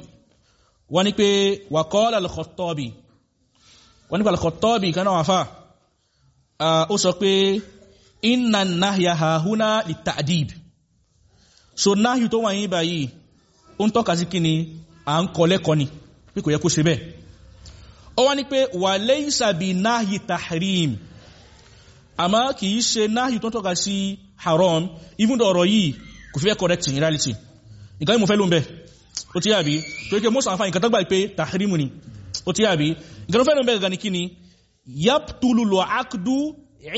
wọ́n ní pé waqala al-Khattabi. Wọ́n ní pé al-Khattabi kan náà wà fà. Ó sọ pé inna nahya hahuna lit-ta'dib so nahyu tó wà yín báyìí ó ń tọ́ka sí kíni à ń kọ́ lẹ́kọ́ ni pé kò yẹ kó ṣe bẹ́ẹ̀. Ó wá ní pé wà laysa bi nahyi tahrim. Àmọ́ kì í ṣe nahyu tó tọ́ka sí haram. Even though ọ̀rọ̀ yìí kò fi fẹ́ correct in reality. Nǹkan mo fẹ́ ló ń bẹ̀. Ó ti yàbí tó ike most àǹfààní nǹkan tó gbà pé tahrimu ni. Ó ti yàbí nǹkan tó fẹ́ ló ń bẹ̀ gan ni kí ni? Yabtulu lo akdu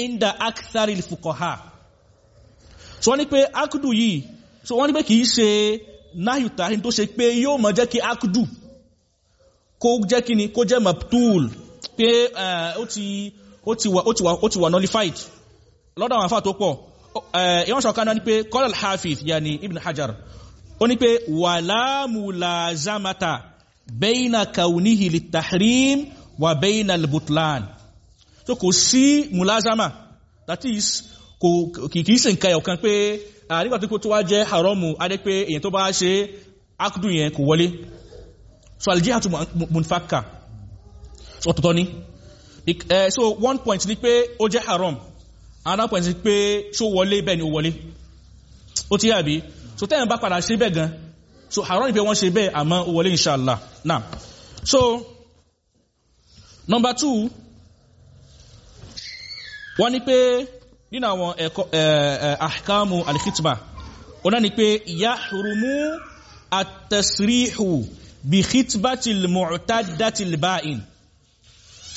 inda akthari fuqaha so wọ́n ní pé akdu yìí so wọ́n ní pé kìí ṣe nahyu tahrim tó ṣe pé yóò mọ̀ jẹ́ kí akdu kó jẹ́ kí ni kó jẹ́ mabtul pé ti ó ti wà nullified. Lọ́dọ̀ àwọn àfáà tó pọ̀ ìwọ́n ṣọ̀kan náà ni pé qala al-hafiz yani ibn hajar ó ní pé wala mulazamata bayna kaunihi lit-tahrim wa bayna al-butlan. So kò sí mulazama that is kò kìí sí nǹkan ẹ̀ọ̀kan pé nígbà tó wá jẹ́ haramu adé pé èyàn tó bá ṣe akudu yẹn kò wọlé so aljihatu munfaka so ọ̀tọ̀tọ̀ ni. So one point ni pé ó jẹ́ haram. Another point ni pé ṣó wọlé bẹ́ẹ̀ ni ó wọlé. Ó ti yàbí so tẹ́yìn bá padà ṣe bẹ́ẹ̀ gan so haram ni pé wọ́n ṣe bẹ́ẹ̀ àmọ́ ó wọlé inshallah. Now so number two wọ́n ní pé nínú àwọn ẹ̀kọ́ ahkamu alkhitba ọ̀nà ni pé yahrumu at-tasrihu bí khitbatil mu'taddatil ba'in.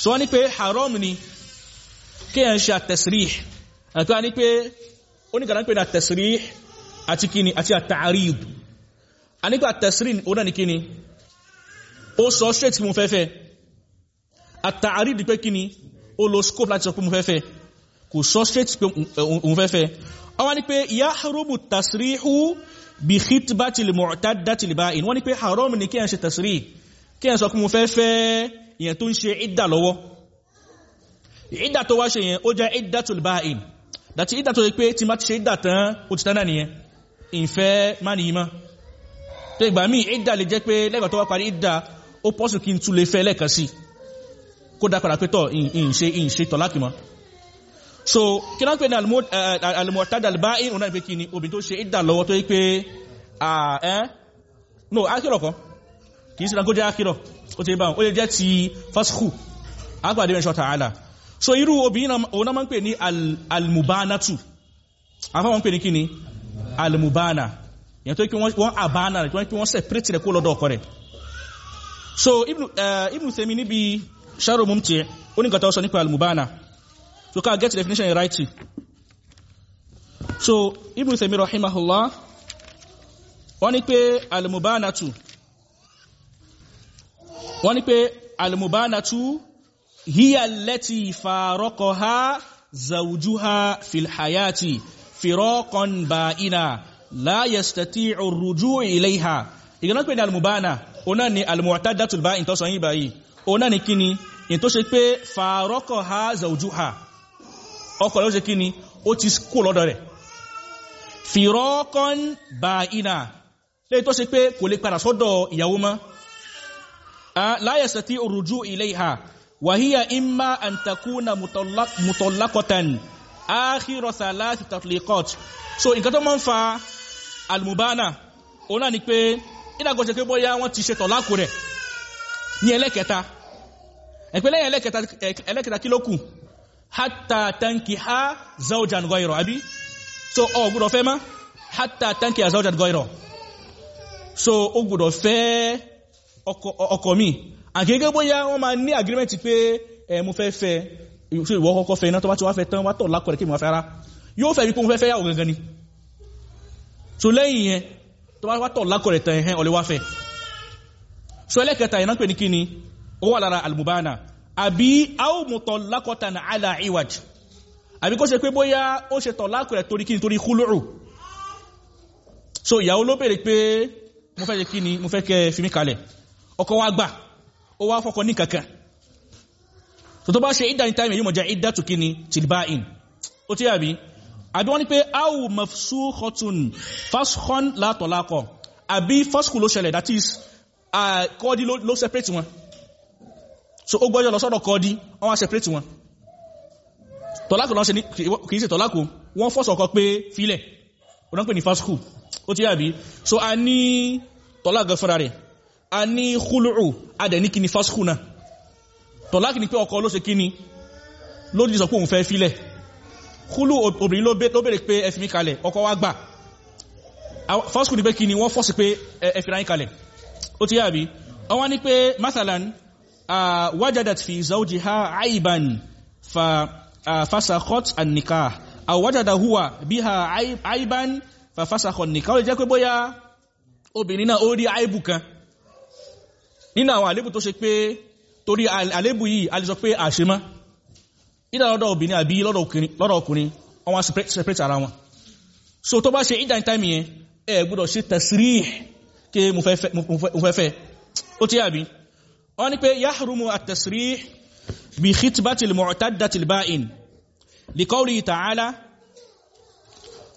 So wọ́n ní pé haram ni kí ẹ̀ ń ṣe at-tasrih. Àti wọ́n ní pé oníkàrà ń pè ní at-tasrih àti kíni àti at-ta'rib a nípa at-tasrih ọ̀nà ni kíni ó sọ straight kí mo fẹ́ fẹ́. Di pé kíni ó lo scope láti sọ pé mo fẹ́ fẹ́. Kò sọ straight pé òun fẹ́ fẹ́. Ọwọ́ ni pé yahrumu tasrihu bí khitbatil mu'taddatil ba'in wọ́n ni pé haram ni kí ẹ̀ ṣe tasrih kí ẹ̀ sọ pé mo fẹ́ fẹ́ ìyẹn tó ń ṣe ìdà lọ́wọ́ ìdà tó wá ṣe yẹn ó jẹ́ iddatul ba'in dàtí ìdà tó yẹ pé tí má ti ṣe ìdà tán ó ti tán náà nìyẹn ìfẹ́ má nìyí mọ́ tó ìgbà míì ìdà lè jẹ́ pé lẹ́gbàá tó wá parí ìdà ó pọ́sù kí n tún lè fẹ́ lẹ́ẹ̀kan sí kó dá padà pé tọ́ ìṣe ìṣe tọ̀ láti mọ́ so kí náà pé ní al-mu'tada al-ba'in òun náà pé kí ni obìnrin tó ṣe ìdà lọ́wọ́ tó yí pé ẹ́ no akírọ̀ kan kìí sí ìdánkó jẹ́ akírọ̀ ó ti bá ó lè jẹ́ ti fásikù agbàdé mẹ́ṣọ́ ta'ala. So irú obìnrin òun náà máa ń pè ní al-mubanatu. Pè kí ni? Al-mubana. Yẹn tó kí wọ́n àbánà rẹ̀ tó wọ́n lọ́dọ̀ ọkọ rẹ̀. So ibnu Taymi níbi sharu mumti ó ní gàtà nípa al-mubana so ká get definition in writing. So ibn Taymi rahimahullah wọ́n ní pé al-mubanatu wọ́n ní pé al-mubanatu hiya allati faraqaha zawjuha fil hayati firaqan ba'ina la yastati'u ar-ruju' ilayha. Ìgbàna pé al-mubana ọ̀nà ni al-mu'taddatul ba'in tó sọ yí báyìí ọ̀nà ni kíni in tó ṣe pé faraqaha zawjuha ọkọ ló ṣe kíni ó ti kó lọ́dọ̀ rẹ̀. Fìrọ́kọ́n bá iná lè tó ṣe pé kò lè padà sọ́dọ̀ ìyàwó mọ́. Láyẹ̀sẹ̀ tí orùjú ilé ìhà wàhíyà imma an takuna mutallaqatan. Áhírọ̀ thalath tatliqat. So nǹkan tó mọ́ ń fa almubana ọ̀nà ni pé ìdàgọ́ ṣe pé bóyá wọ́n ti ṣe tọ̀lákù rẹ̀ ní ẹlẹ́kẹta. Ẹ̀pẹ́lẹ́yìn ẹlẹ́kẹta kí hatta tankiha zawjan ghayra abi. So o gbọ́dọ̀ fẹ́ ma? Hatta tankiha zawjan ghayra. So o gbọ́dọ̀ fẹ́ ọkọ mi. Agege bóyá wọ́n máa ní agreement pé ẹ mo fẹ́ fẹ́. So ìwọ kọ́kọ́ fẹ́ iná tó bá ti wá fẹ́ tán wá tọ̀ lákọ̀ọ́rẹ́ kí mo fẹ́ ara yóò fẹ́ wípé mo fẹ́ fẹ́ yàwó gangan ni. So lẹ́yìn yẹn tó bá wá tọ̀ lákọ̀ọ́rẹ́ tán ẹ̀hẹ́n ọ̀lẹ́ wá fẹ́. So ẹlẹ́kẹta ìná pè ní kíni? Ó wà lára almubana àbí áwùmùtọ̀ lákọta na àlà ìwàj àbí kó ṣe pé bóyá ó ṣe tọ̀ lákùrẹ̀ torí kíni torí kúlùrù so ìyàwó ló bèèrè pé mo fẹ́ ṣe kíni mo fẹ́ kẹ́ fi mí kalẹ̀. Ọkọ wa gbà. Ó wá fọkọ ní kankan. So tó bá ṣe ìdá ní táìmì yìí mọ̀ jẹ́ ìdá tó kíni tìlbáìn ó tí àbí? Àbí wọ́n ní pé áwù mafsukhotun fashon látọ̀lákọ̀ àbí fashku ló ṣẹlẹ̀ that is kọ́ọ̀dí ló separate wọn so ó gbọ́jọ́ lọ sọ́dọ̀ kọ́ọ̀dí wọ́n wá separate wọn. Tọ́lákù lọ́n ṣe ní kìí ṣe tọ́lákù wọ́n fọ́sọ̀ kọ pé filẹ̀. Ọ̀nà pè ní fashku ó tí àbí? So a ní tọ́lákù fúnra rẹ̀. A ní khulu'u a dẹ̀ ní kí ni fashku náà. Tọ́lákù ni pé ọkọ ló ṣe kí ni ló dì sọ pé òun fẹ́ filẹ̀. Kúlù obìnrin ló bèèrè pé ẹ fi mí kalẹ̀ ọkọ wá gbà. Fọ́sùkù ní pé kí ni wọ́n fọ́sì pé ẹ fi ráyín kalẹ̀. Ó ti yàbí ọwọ́n ní pé mathalan fi zawjiha aiban fa fasakhot an-nikah aw wajada huwa biha aiban fa fasakhot an-nikah ó jẹ́ pé bóyá obìnrin náà ó rí aibu kan. Nínú àwọn àlébù tó ṣe pé torí àlébù yìí a lè sọ pé àṣemọ́ ìdá lọ́dọ̀ obìnrin àbí lọ́dọ̀ ọkùnrin wọ́n wá separate ara wọn. So tó bá ṣe ìdá ní time yẹn ẹ gbọ́dọ̀ ṣe tẹ̀sírí kí mo fẹ́ fẹ́ ó tí àbí wọ́n ní pé yahrumu at-tasrih bi khitbatil mu'taddatil ba'in li qawli ta'ala.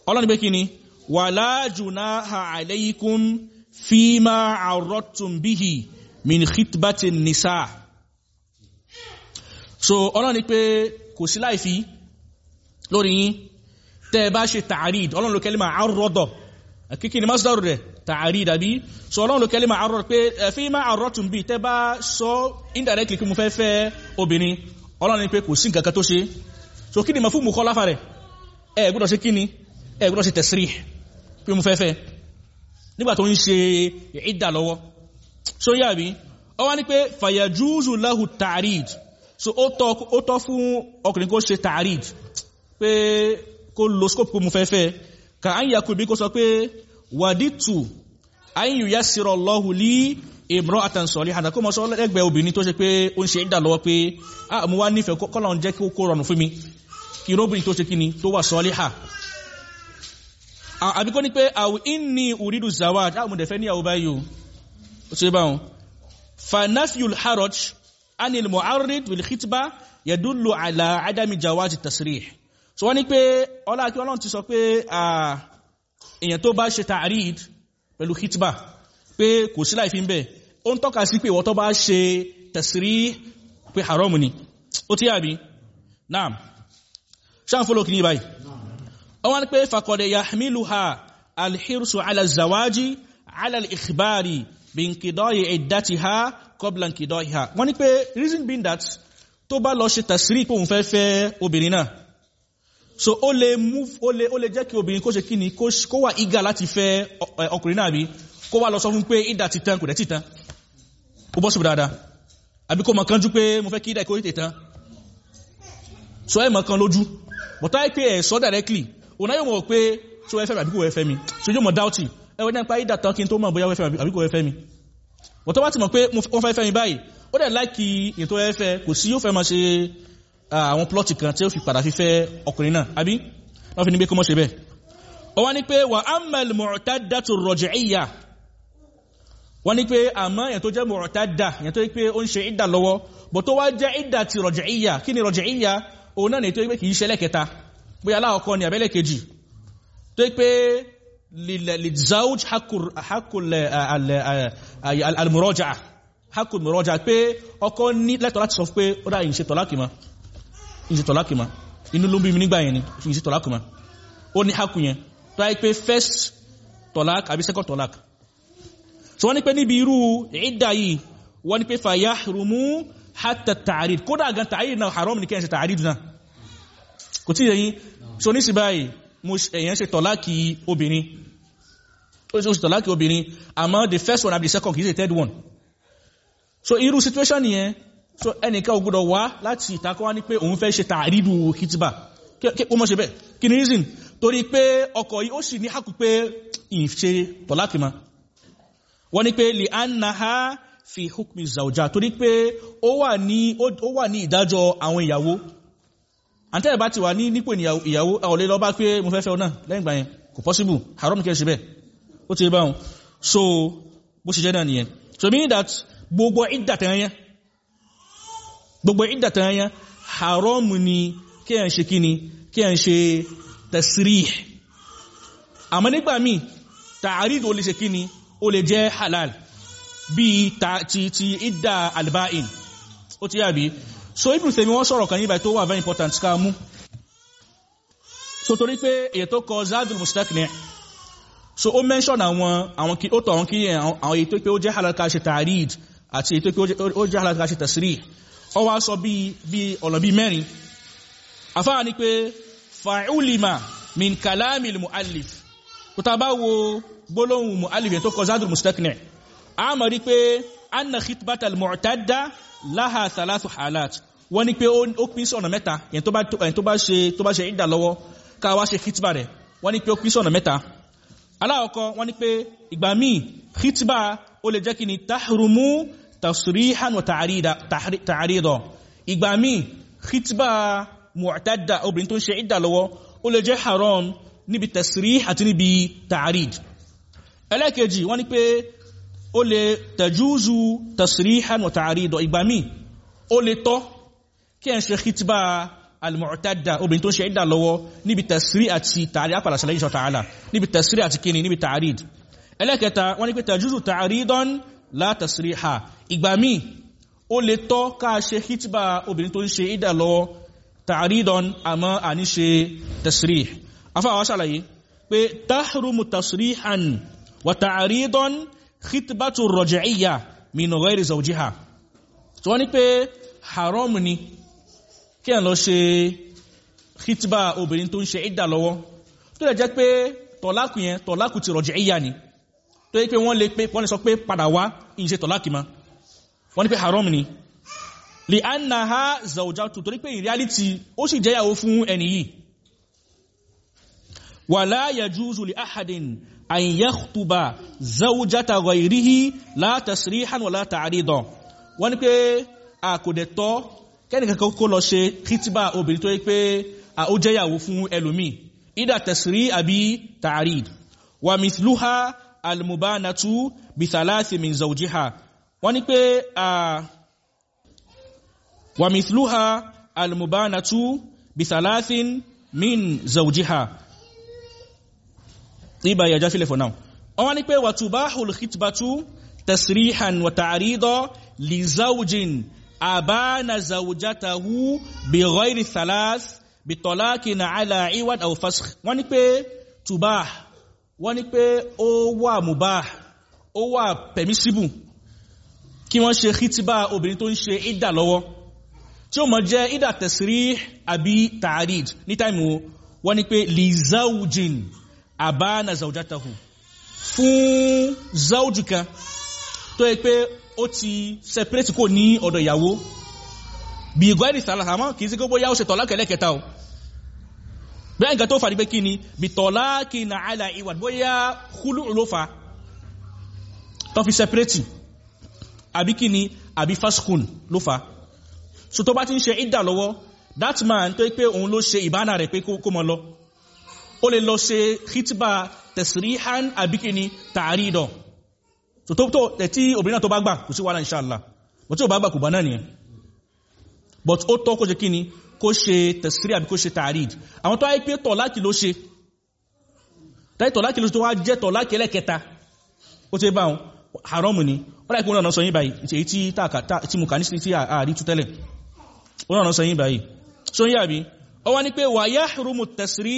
Ọlọ́ni pé kí ni? Wala junaha alaykum fima arradtum min khitbatin nisa' so ọlọ́ni pé kò sí láìfí lórí yín. Tẹ́ bá ṣe tààríd ọlọ́run ló masdaru rẹ̀ tààríd àbí so ọlọ́run ló kẹ́lẹ́ máa arọ́dọ̀ pé ẹ̀fí máa arọ́tún bí tẹ́ bá sọ indirectly kí mo fẹ́ fẹ́ obìnrin. Ọlọ́run ni pé kò sí nǹkan kan tó ṣe. So kí ni mo fún mu kọ́ láfa rẹ̀? Ẹ gbọ́dọ̀ ṣe kí ni? Ẹ gbọ́dọ̀ ṣe tẹ̀sírì pé mo fẹ́ fẹ́. Nígbà tó ń ṣe ìdà lọ́wọ́. So yàbí ọ wá ní pé fàyàjúùzù lahu tààríd. So ó tọ́ fún ọkùnrin kó ṣe tààríd. Pé kó lo scope kó mú fẹ́fẹ́ ka an yà kùbí kó sọ pé wàdìtù ayíyù yá sírọ̀ lọ́hù lí ìmọ̀ àtànsọ̀lì hàn kó mọ́ sọ lẹ́gbẹ̀ẹ́ obìnrin tó ṣe pé ó ń ṣe ìdà lọ́wọ́ pé a mú wá nífẹ̀ẹ́ kọ́lọ̀ ń jẹ́ kí ó kó rọrùn fún mi. Kí róbìnrin tó ṣe kíni tó wà sọ́lì hà àbíkó ní pé àwọn inni uridu zawaj. Àwọn mọ̀dẹ̀fẹ́ ní àwọn báyìí ó ṣe báwọn. Fanafiyul haraj anil mu'arrid wil khitba yadullu ala adami jawaj tasrih so wọ́n ní pé ọlá kí ti sọ pé èèyàn tó bá ṣe ta'arid pẹ̀lú khitba pé kò sí láìfí ń bẹ̀ ó ń tọ́ka sí pé ìwọ tó bá ṣe tasrih pé haram ni. Ó tí àbí? Naam. Ṣáà fọ́lọ́ kìí báyìí? Wọ́n ní pé faqad yahmiluha alhirsu ala zawaji ala al-ikhbari binkidọ́yì ìdátìhá kọ́blan kìdọ́yìhá wọ́n ní pé reason being that tó bá lọ ṣe tàṣírí pé òun fẹ́ fẹ́ obìnrin náà so ó lè move ó lè ó lè jẹ́ kí obìnrin kó ṣe kí ni kó wà eager láti fẹ́ ọkùnrin náà bí kó wá lọ sọ fún pé ìdá ti tán kò dẹ̀ ti tán. Ó bọ́ síbi dáadáa. Àbí kó mọ̀ kánjú pé mo fẹ́ kí ìdá ìkó tètè so ẹ̀ mọ̀ kan lójú. But táyé pé ẹ̀ sọ directly òun náà yóò mọ̀ pé so ẹ fẹ́ mi àbí kò ẹ fẹ́ mi? So yóò mọ̀ doubting. Ẹwẹ́ náà pa ìdà tán kí n tó mọ̀ bóyá àbíkò wẹ́fẹ́ mi wọ́n tó bá ti mọ̀ pé wọ́n fẹ́ fẹ́ mi báyìí ó dẹ̀ láìkí ètò ẹ̀fẹ́ kò sí yóò fẹ́ máa ṣe àwọn plọ́tì kan tí ó fi padà fífẹ́ ọkùnrin náà àbí? Wọ́n fi ní pé kó mọ́ ṣe bẹ́ẹ̀. Ó wá ní pé wà amal mu'taddatu raj'iyya wọ́n ní pé àmọ́ èyàn tó jẹ́ mu'tadda èyàn tó yẹ pé ó ń ṣe ìdà lọ́wọ́ bó tó wá jẹ́ ìdà ti raj'iyya. Kí ni raj'iyya? Òun náà ní tó yẹ pé kì í ṣe lẹ́kẹta bóyá aláwọ̀kọ́ ni àbẹ́lẹ̀ kejì tó yẹ pé lizawj hakul al-muraja'a. Hakul pé ọkọ ní lẹ́tọ̀ọ́ láti sọ pé ó dá ìṣètọ̀ lákìmọ́ ìṣe tọ́lákì ma inú ló ń bí mi nígbà yẹn ni ìṣe tọ́lákì ma ó ní hakù yẹn. Tó yẹ first tọ́lák àbí second tọ́lák so wọ́n ní pé níbi irú ìdá yìí wọ́n ní pé fayahrumu hatta ta'rid. Kódà gan ta'rid náà haram ní kẹ́yìn ṣe ta'rid náà. Kò tí yẹn so ní sí báyìí èyàn ṣe tọ̀láàkì obìnrin. Ó ṣe tọ̀láàkì obìnrin. Àmọ́ the first one àbí the second kìí ṣe third one. So irú situation yẹn so ẹnìkan ògbọ́dọ̀ wá láti ìtakọ́ wá ní pé òun fẹ́ ṣe tààrídù kìtìbà. Ó mọ́ ṣe bẹ́ẹ̀. Kí ni reason? Torí pé ọkọ̀ yìí ó sì ní hàkù pé ìṣe tọ̀láàkì ma wọ́n ní pé li annaha fi hukmi zawja. Torí pé ó wà ní ìdájọ́ àwọn ìyàwó. Àtẹ́ẹ̀ bá ti wà ní nípò ìyàwó olè lọ bá pé mo fẹ́ fẹ́ náà. Lẹ́yìn ìgbà yẹn kò possible. Haram kẹ́ ṣe bẹ́ẹ̀. Ó ti bá wọn. So bó ṣe jẹ́ náà nìyẹn. So meaning that gbogbo ìdàtẹ̀yẹn gbogbo ìdàtẹ̀yẹn haram ni kí ẹ̀ ń ṣe kíni kí ẹ̀ ń ṣe tasrih. Àmọ́ nígbà míì tààrídò lè ṣe kíni ó lè jẹ́ halal. Bí ti ti ìdà alba'in. Ó ti yàbí so ibùn tèmi wọ́n sọ̀rọ̀ kan yíba tó wà very important ká mú. So torí pé èyí tó kọ zadul mustaqni. So ó mention àwọn àwọn kí ó tọ̀ àwọn kí àwọn èyí tó pé ó jẹ́ halal ká ṣe tààríd àti èyí tó pé ó jẹ́ halal ká ṣe tasrih ó wá sọ bí ọ̀nà bí mẹ́rin. Afáà ni pé fa'ulima min kalamil mu'allif tó ta bá wo gbólóhùn mu'allif yẹn tó kọ zadul mustaqni a mọ̀ rí pé anna khitbatal mu'tadda láha thalathu halat. Wọ́n ní pé ó pín sí ọ̀nà mẹ́ta. Yẹn tó bá ṣe tó bá ṣe ìdà lọ́wọ́ ká wá ṣe khitba rẹ̀. Wọ́n ní pé ó pín sí mẹ́ta. Aláwọ̀kọ́ wọ́n ní pé ìgbà míì khitba ó lè jẹ́ kí ni? Tahrumu tasrihan wa ta'rida ìgbà míì khitba mu'tadda obìnrin tó ń ṣe ìdà lọ́wọ́ ó lè jẹ́ haram níbi tasrih àti níbi ta'rid. Ẹlẹ́kejì wọ́n ní pé ó lè tẹjúzù tasrihan wa ta'rido. Ìgbà míì ó lè tọ́ kí ẹ̀ ń ṣe khitba al-mu'tadda obìnrin tó ń ṣe ìdà lọ́wọ́ níbi tasrih àti ta'rid apàlà sàlẹ̀ ìṣọ́ ta'ala níbi tasrih àti kíni níbi ta'rid. Ẹlẹ́kẹta wọ́n ní pé tẹjúzù ta'ridon la tasriha. Ìgbà míì ó lè tọ́ ká ṣe khitba obìnrin tó ń ṣe ìdà lọ́wọ́ ta'ridon àmọ́ àní ṣe tasrih. Afáwà ṣàlàyé pé tahrumu tasrihan wa ta'ridon khitbatu rọ̀jẹ̀íyà min ghairi zawjiha. Tí wọ́n ní pé haram ni kí ẹ̀ lọ ṣe khitba obìnrin tó ń ṣe ìdà lọ́wọ́. Tó lè jẹ́ pé tọ̀lákù yẹn tọ̀lákù ti rọ̀jẹ̀íyà ni tó yẹ pé wọ́n lè pé wọ́n lè sọ pé padà wá ìyìn ṣe tọ̀lákì ma wọ́n ní pé haram ni. Li annaha zawjatu torí pé in reality ó sì jẹ́yàwó fún ẹni yìí. Wala yajuzu li ahadin an yakhtuba zawjata ghayrihi la tasrihan wala ta'rida wọ́n ní pé a kò dẹ̀ tọ́ kẹ́nìkan kó lọ ṣe khitba obìnrin tó yẹ pé ó jẹ́yàwó fún ẹlòmíì. Ida tasrih àbí ta'rid. Wa mithluha almubanatu bi thalathi min zawjiha. Wọ́n ní pé wa mithluha almubanatu bi thalathin min zawjiha. Ibà yàjá fílẹ̀ for now. Wọ́n ní pé wà tubahul khitbatu tasrihan wa ta'rida li zawjin abana zawjatahu bi ghayri thalath bi ala iwad aw fasakh wọ́n ní tubah wọ́n ní pé ó wà mubah ó wà permissible kí wọ́n ṣe khitba obìnrin tó ń ṣe ìdà lọ́wọ́. Tí ó mọ̀ jẹ́ ìdà tasrih àbí ta'rid ní táìmù wọ́n ní pé li zawjin àbána zaujatahu fún zauju kan tó yẹ pé ó ti separate kò ní ọ̀dọ̀ ìyàwó. Bí ìgọ́ ẹ̀rì sàlá àmọ́ kìí sí gbogbo yáwó ṣe tọ̀lá kẹlẹ́kẹta o bí ẹ̀ǹkan tó fàdí pé kí ni? Bí tọ̀lá kí na àìlà ìwà bóyá húlù ló fa tó fi separate. Àbí kí ni? Àbí faskun ló fa so tó bá ti ń ṣe ìdà lọ́wọ́ that man tó pé òun ló ṣe ìbánà rẹ̀ pé kó mọ lọ. Ó lè lọ ṣe khitba tasrihan àbíkíní ta'aridan so tó tí obìnrin náà tó bá gbà kò sí wàhálà inshallah but tí ó bá gbà kò bá náà nìyẹn. But ó tọ́ kó ṣe kíni kó ṣe tẹ̀sírí àbí kó ṣe tààríd àwọn tó wáyé pé tọ̀láàkì ló ṣe. Tàbí tọ̀láàkì ló ṣe tó wá jẹ́ tọ̀láàkì ẹlẹ́kẹta. Ó ti bá wọn. Haram ni. Ó dà pé wọn náà sọ yín báyìí. Èyí tí tí mo kà ní sí tí àárí tú tẹ́lẹ̀. Wọn náà sọ yín báyìí. Sọ yín àbí? Ó wá ní pé wà yahrumu tẹ̀sírí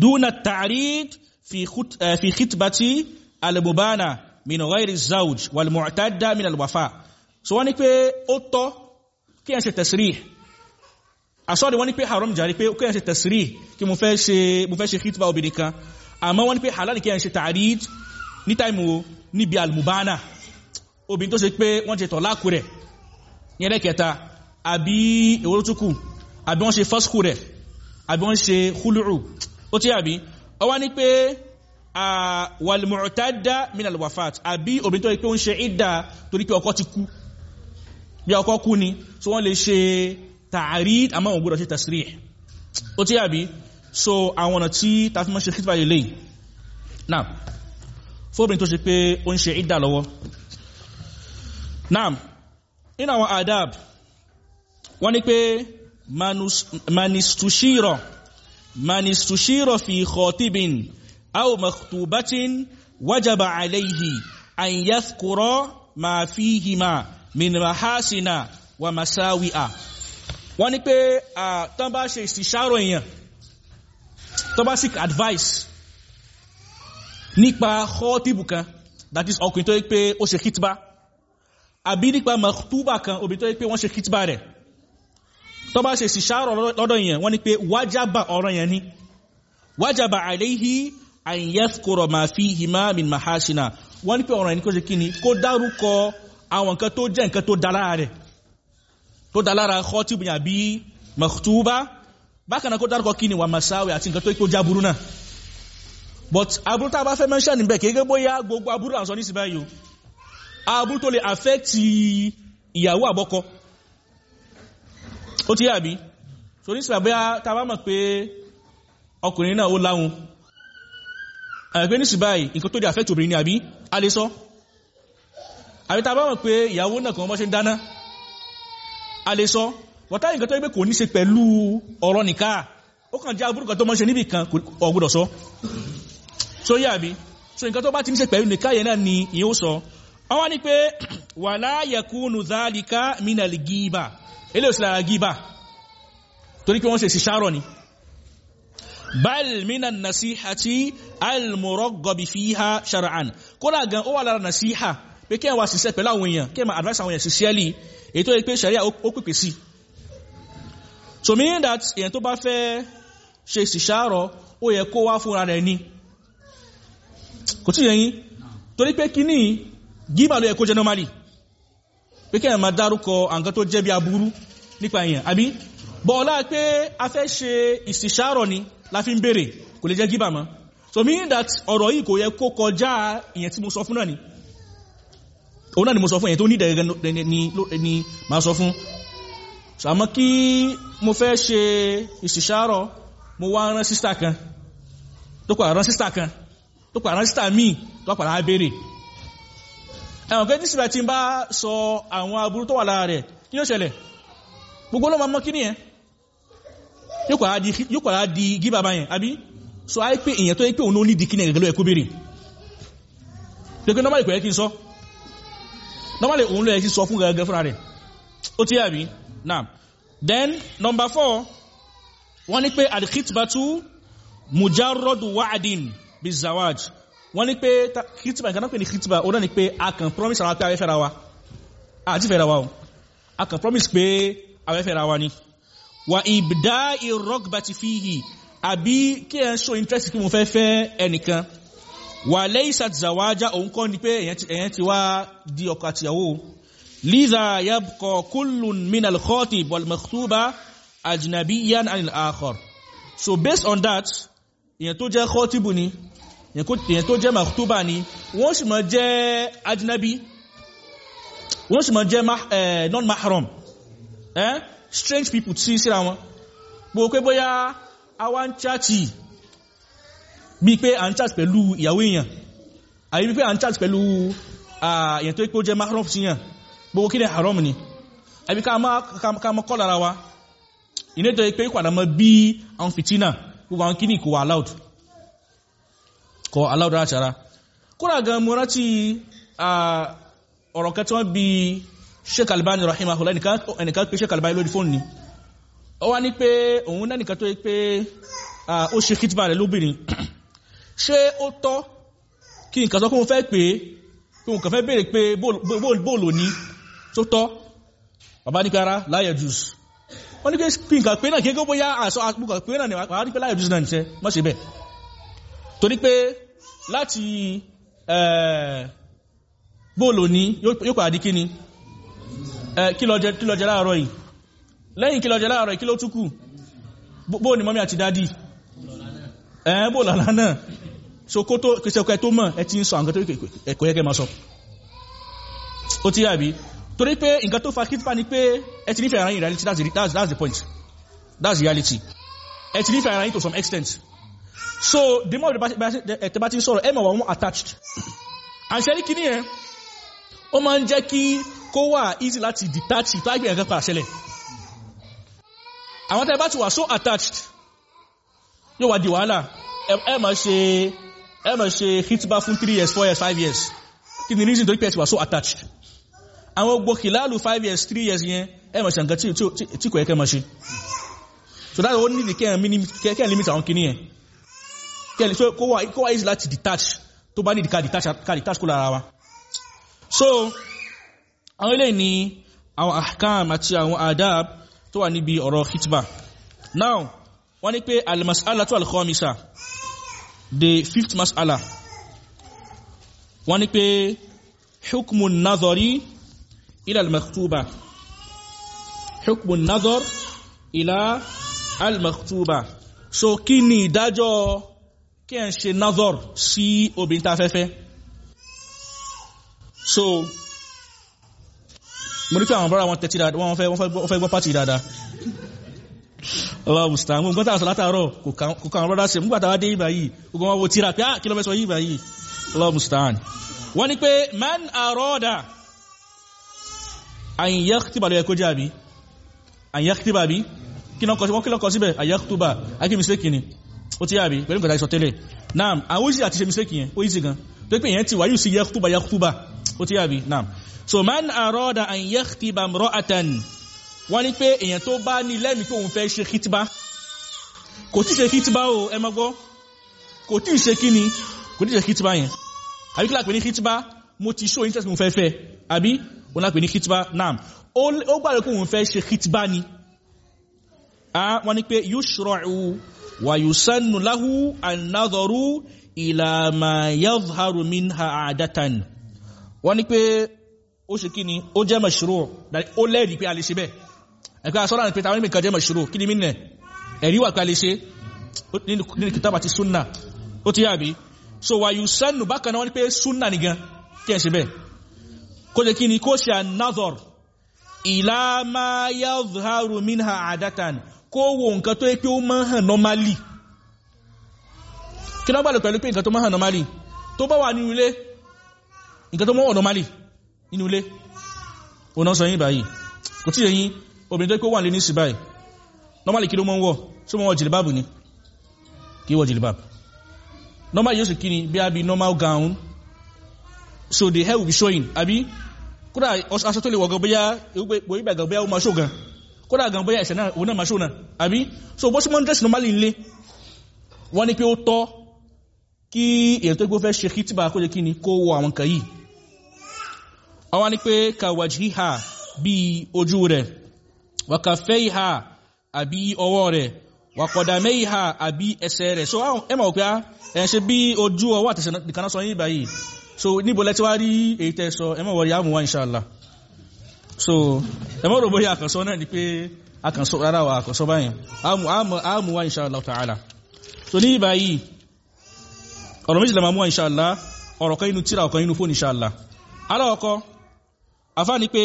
dúnà tààríd fi khitbati al-mubana min zawj wal mu'tadda min al-wafa. Ní pé ó tọ́ kí ẹ ṣe tẹ̀sírí àsọ́dì wọ́n ní pé haram jàrí pé kí ẹ ṣe tẹ̀sírí kí mo fẹ́ ṣe mo fẹ́ ṣe khitba obìnrin kan. Àmọ́ wọ́n ní pé halal kí ẹ ṣe ta'rid ní táìmù níbi almubana. Obìnrin tó ṣe pé wọ́n ṣe tọ̀ láàkú rẹ̀ ní ẹlẹ́kẹta àbí ìwòrótúkù àbí wọ́n ṣe fọ́skù rẹ̀ àbí wọ́n ṣe húlùrù ó tí àbí? Ọ wá ní pé wàlmùtádá minal wafat àbí obìnrin tó yẹ pé ó ń ṣe ìdá torí pé ọkọ ti kú. Bí ọkọ kú ni so wọ́n lè ṣe tààríd àmọ́ òun gbọ́dọ̀ ṣe tàṣírí ó tí àbí? So àwọn ọ̀nà tí ta fi mọ́ ṣe kìtìbà lè náà fóbìnrin tó ṣe pé ó ń ṣe ìdá lọ́wọ́. Náà inú àwọn adab wọ́n ní pé manistushiro manistushiro fi khotibin aw makhtubatin wajaba alayhi an yadhkura ma fihima min mahasina wa masawi'a wọ́n ní pé tán bá ṣe ìsìṣàrò èèyàn tán bá seek advice nípa khọ́tíbù kan that is ọkùnrin tó yí pé ó ṣe kìtìbá àbí nípa makhtuba kan obìnrin tó yí pé wọ́n ṣe kìtìbá rẹ̀. Tó bá ṣe ìsìṣàrò lọ́dọ̀ èèyàn wọ́n ní pé wájábà ọ̀rọ̀ yẹn ni. Wájábà àìléhì àyẹ́fkọrọ̀ ma fi hìmá min mahasina wọ́n ní pé ọ̀rọ̀ yẹn kó ṣe kí ni? Kó dárúkọ àwọn nǹkan tó jẹ́ nǹkan tó dá lára rẹ̀ tó dá lára khọ́tíbù yàn bí makhtuba bákan náà kó dárúkọ kí ni wà masáwì àti nǹkan tó kó náà. But aburú tá a bá fẹ́ mẹ́ṣẹ́ níbẹ̀ kéèké bóyá gbogbo aburú à ń sọ ní síbẹ̀ yìí aburú tó lè affect ìyàwó àbọ́kọ. Ó ti yàbí so ní síbẹ̀ bóyá tá a bá mọ̀ pé ọkùnrin náà ó láhun ẹ̀gbẹ́ ní síbẹ̀ yìí nǹkan lè affect obìnrin ni àbí? A sọ. Àbí tá a bá mọ̀ pé ìyàwó náà kàn wọ́n ṣe ń dáná a lè sọ wọ́tá nǹkan tó yẹ pé kò ní ṣe pẹ̀lú ọ̀rọ̀ nìka ó kàn jẹ́ aburú kan tó mọ́ ṣe níbì kan ọ̀gbọ́dọ̀ sọ. So yà bí so nǹkan tó bá ti ní ṣe pẹ̀lú nìka yẹn náà ni ìyẹn ó sọ. Wọ́n wá pé wala yakunu dhalika minal gíba eléyìí sí lára gíba torí pé wọ́n ṣe ṣìṣàrọ̀ ni. Bal minan nasihati al-muraggabi fiha shar'an. Kódà gan ó wà lára nasiha pé kí ẹ wá ṣiṣẹ́ pẹ̀lú àwọn èèyàn kí ẹ máa advice àwọn èèyàn sincerely èyí tó yẹ pé sharia ó pèpè sí. So meaning that èèyàn tó bá fẹ́ ṣe ìṣàrọ̀ ó yẹ kó wá fúnra rẹ̀ ni. Kò tí yẹn torí pé kí ní gíbà ló yẹ kó jẹ́ normally. Pé kí ẹ máa dárúkọ àǹkan tó jẹ́ bí aburú nípa èèyàn àbí? Bọ́ọ̀lá pé a fẹ́ ṣe ìṣàrọ̀ ni la fi ń bèèrè kò lè jẹ́ gíbà mọ́. So meaning that ọ̀rọ̀ yìí kò yẹ kó kọjá ìyẹn tí mo sọ fún náà ni òun náà ni mo sọ fún èyàn tó ní ìdẹ̀gẹ̀ ni ma sọ fún. Ṣàmọ́ kí mo fẹ́ ṣe ìṣìṣàrọ̀ mo wá rán sísítà kan. Tó pàdà rán sísítà kan. Tó pàdà rán sísítà míì tó á béèrè. Ẹ̀wọ̀n pé nísìbẹ̀ tí n bá sọ àwọn aburú tó wà lára rẹ̀ kí yóò ṣẹlẹ̀? Gbogbo ló mọ́ kí nìyẹn yóò pàdà di gí bàbá yẹn àbí? So àì pé èèyàn tó yẹ pé òun ló ní di kí ni ẹ̀gẹ̀gẹ̀ ló yẹ kó béèrè. Pé normally òun ló yẹ kí sọ fún gẹ́gẹ́ fúnra rẹ̀. Ó tí àbí? Now then number four wọ́n ní pé al-khitbatu mujarradu wa'adin bí zawaj wọ́n ní pé khitba nǹkan náà pè ní khitba ó náà ni pé a kàn promise àwọn pé a fẹ́ ra wa. Àti fẹ́ ra wa o. A kàn promise pé a fẹ́ wa ni. Wa ibda'i ragbati fihi àbí kí ẹ show interest kí mo fẹ́ fẹ́ ẹnìkan wà laysat zawaja òun kọ́ ni pé èyàn ti wá di ọkọ àtìyàwó lidha yabqa kullun min al-khatib wal makhtuba ajnabiyan anil akhar. So based on that èyàn tó jẹ́ khatibu ni èyàn tó jẹ́ makhtuba ni wọ́n sì máa jẹ́ ajnabi wọ́n sì máa jẹ́ non-mahram. Eh? strange people tí síra wọn. Gbogbo bóyá àwọn chachi bí pé à ń chat pẹ̀lú ìyàwó èèyàn àyí bí pé à ń chat pẹ̀lú èèyàn tó pé ó jẹ́ mahram sí yàn gbogbo kí ní haram ni. Àbí ká mọ́ kọ́ lára wa. Iné tó pé ìpàdà mọ́ bí àwọn fìtínà gbogbo àwọn kíní kò wà allowed. Kò allowed rárá ṣara kúrò gan mo rántí ọ̀rọ̀ wọ́n bí Sheikh Albani rahimahullah ẹnìkan pé Sheikh Albani lórí fóònù ni. Ó wá ní pé òun náà nìkan tó pé ó ṣe kìtìbà lóbìnrin ṣé ó tọ́ kí nǹkan sọ kó mo fẹ́ pé pé mo kàn fẹ́ bèèrè pé bóòlò ní tó tọ́? Bàbá ní kára láyẹ̀ jùs wọ́n ní pé nǹkan pé náà kéèkó bóyá àṣọ àpùkọ̀ pé náà ni wà ní pé láyẹ̀ jùs náà nìṣẹ́ mọ́ ṣe bẹ́ẹ̀. Torí pé láti bóòlò ní yóò pàdé kí ni? Kí lọ jẹ láàárọ̀ yìí. Lẹ́yìn kí lọ jẹ láàárọ̀ yìí kí ló túkù bóò ni mọ́mí àti dádì? Ẹ̀ẹ́ bóò lọ́la náà so kó tó kìí ṣẹ́kọ́ ẹ tó mọ̀ ẹ ti ń sọ àwọn tó ẹ̀kọ́ yẹ́kẹ́ máa sọ. Ó ti yàbí torí pé nǹkan tó fa kípa ni pé ẹ ti nífẹ̀ẹ́ ara yìí reality that's the, that's, that's the point. That's reality. Ẹ ti nífẹ̀ẹ́ ara yìí to some extent. So the more ẹ bá ti ń sọ̀rọ̀ ẹ mọ̀ wọ́n attached. And ṣe ní kíní yẹn? Ó máa ń jẹ́ kí kó wà easy láti detach tó àgbẹ̀ ẹ̀kan padà ṣẹlẹ̀. Àwọn tẹ́ bá ti wà so attached yóò wá di wàhálà. Ẹ máa ṣe ẹ máa ṣe hitba fún 3 years 4 years 5 years. Kí ni reason tó pẹ́ ti wà so attached? Àwọn gbogbo kìláàlù 5 years 3 years yẹn ẹ máa ṣe nǹkan tí kò yẹ kẹ́ máa ṣe. So that ó nílì kẹ́ limit àwọn kìíní yẹn. Kó wà easy láti detach tó bá nídìí ká detach kó lára wa. So àwọn ilé ni àwọn ahkam àti àwọn adab tó wà níbi ọ̀rọ̀ hitba now wọ́n ní pé al-mas'ala tó al-khamisa the fifth mas'ala. Wọ́n ní pé hukmu nazari ila al-maktuba. Hukmu nazar ila al-maktuba. So kí ni ìdájọ́ kí ẹ̀ ń ṣe nazar sí obìnrin tá fẹ́fẹ́ so mo rí pé àwọn bọ́ra wọn tẹ̀tí dáadáa wọ́n fẹ́ gbọ́ pàtì dáadáa Allah mustaan gbogbo tàà sọ látàárọ̀ kò kàn rọ́dá sí múgbàtà wá dé ìbà yìí gbogbo wọn wo tíra pé á kí lọ mẹ́sọ yìí ìbà yìí? Allah mustaan wọ́n ni pé man àrọ́dà àyíyàktíbà lọ ẹkó jẹ́ àbí? Àyíyàktíbà bí kí lọ́kọ̀ síbẹ̀? Àyíyàktíbà akí mistake ni. Ó ti yàbí pẹ̀lú nǹkan ìsọ tẹ́lẹ̀. Àwọn sí so man àrọ́dà àyíyàktíbà mra'atan wọ́n ní pé èyàn tó bá ní lẹ́mí tó ń fẹ́ ṣe kìtìbá kò tí ṣe kìtìbá o ẹ má gbọ́. Kò tí ṣe kí ni? Kò tí ṣe kìtìbá yẹn. Àbí kílà pé ní kìtìbá mo ti show interest mo fẹ́ fẹ́. Àbí? Wọ́n lápẹ̀ ní kìtìbá naam. Ó gbàdọ̀ pé òun fẹ́ ṣe kìtìbá ni. Wọ́n ní pé yushra'u wa yusannu lahu an-nadharu ila ma yadhharu minha 'adatan. Wọ́n ní pé ó ṣe kí ó jẹ́ mashru' ó lẹ́rìí pé a lè ṣe bẹ́ẹ̀ ẹ̀kọ́ asọ́lá ní pé tàwọn mímọ̀ kan jẹ́ mashru' kí ni mí nẹ̀ ẹ̀rí wà pé ṣe. Nínú kìtàbà ti súnnà ó ti yàbí so wà yù sánù bákan náà wọ́n ní pé súnnà nìgan kí ẹ̀ ṣe bẹ́ẹ̀. Kó jẹ́ kí ni? Kó ṣe yadhharu minha 'adatan. Kó wo nǹkan tó yẹ pé ó máa hàn normally. Kí náà gbàlẹ̀ pẹ̀lú pé nǹkan tó máa hàn normally? Tó bá wà nínú ilé nǹkan tó máa wọ̀ normally nínú ilé. Ọ̀nà sọ yìí báyìí. Kò tí yẹ̀yìn obìnrin tó kó wà lè ní sí báyìí normally kí ló mọ́ ń wọ̀? Tí wọ́n wọ jìlìbáàbù ni? Kí wọ jìlìbáàbù. Normal yóò sì kí ni? Bí a bí normal gown. So the hair will be showing. Àbí? Kódà aṣọ tó lè wọ̀gàn bóyá ìgbà gan bóyá ó máa ṣó gan kódà gan bóyá ẹ̀sẹ̀ náà òun náà máa ṣó náà. Àbí? So bó ṣe mọ́ ń dress normally nílé wọ́n ní pé ó tọ́ kí èyàn tó gbó fẹ́ ṣe kìtìbà kó jẹ́ kí ni? Kó wọ àwọn kan yìí. Àwọn ni pé kàwàjíhà bí ojú rẹ̀ wàkàfẹ́ìhà àbí ọwọ́ rẹ̀. Wàkọ̀dàmẹ́ìhà àbí ẹsẹ̀ rẹ̀. So ẹmọ̀ òpé ẹ̀ ṣe bí ojú ọwọ́ àtẹsẹ̀ nìkaná sọ yìí báyìí. So níbo lẹ́tí wá rí èyí tẹ́ sọ? Ẹmọ̀ wọ̀rí àmúwá inṣàlá so ẹmọ̀ rò bóyá àkànsọ náà ni pé àkànsọ rárá wa àkànsọ báyìí. Àmúwá inṣàlá ta'ala. So ní báyìí ọ̀rọ̀ méjìlá máa mú inṣàlá ọ̀rọ̀ kan inú tíra ọ̀kan inú fóònù inṣàlá aláwọ̀kọ́ afá ni pé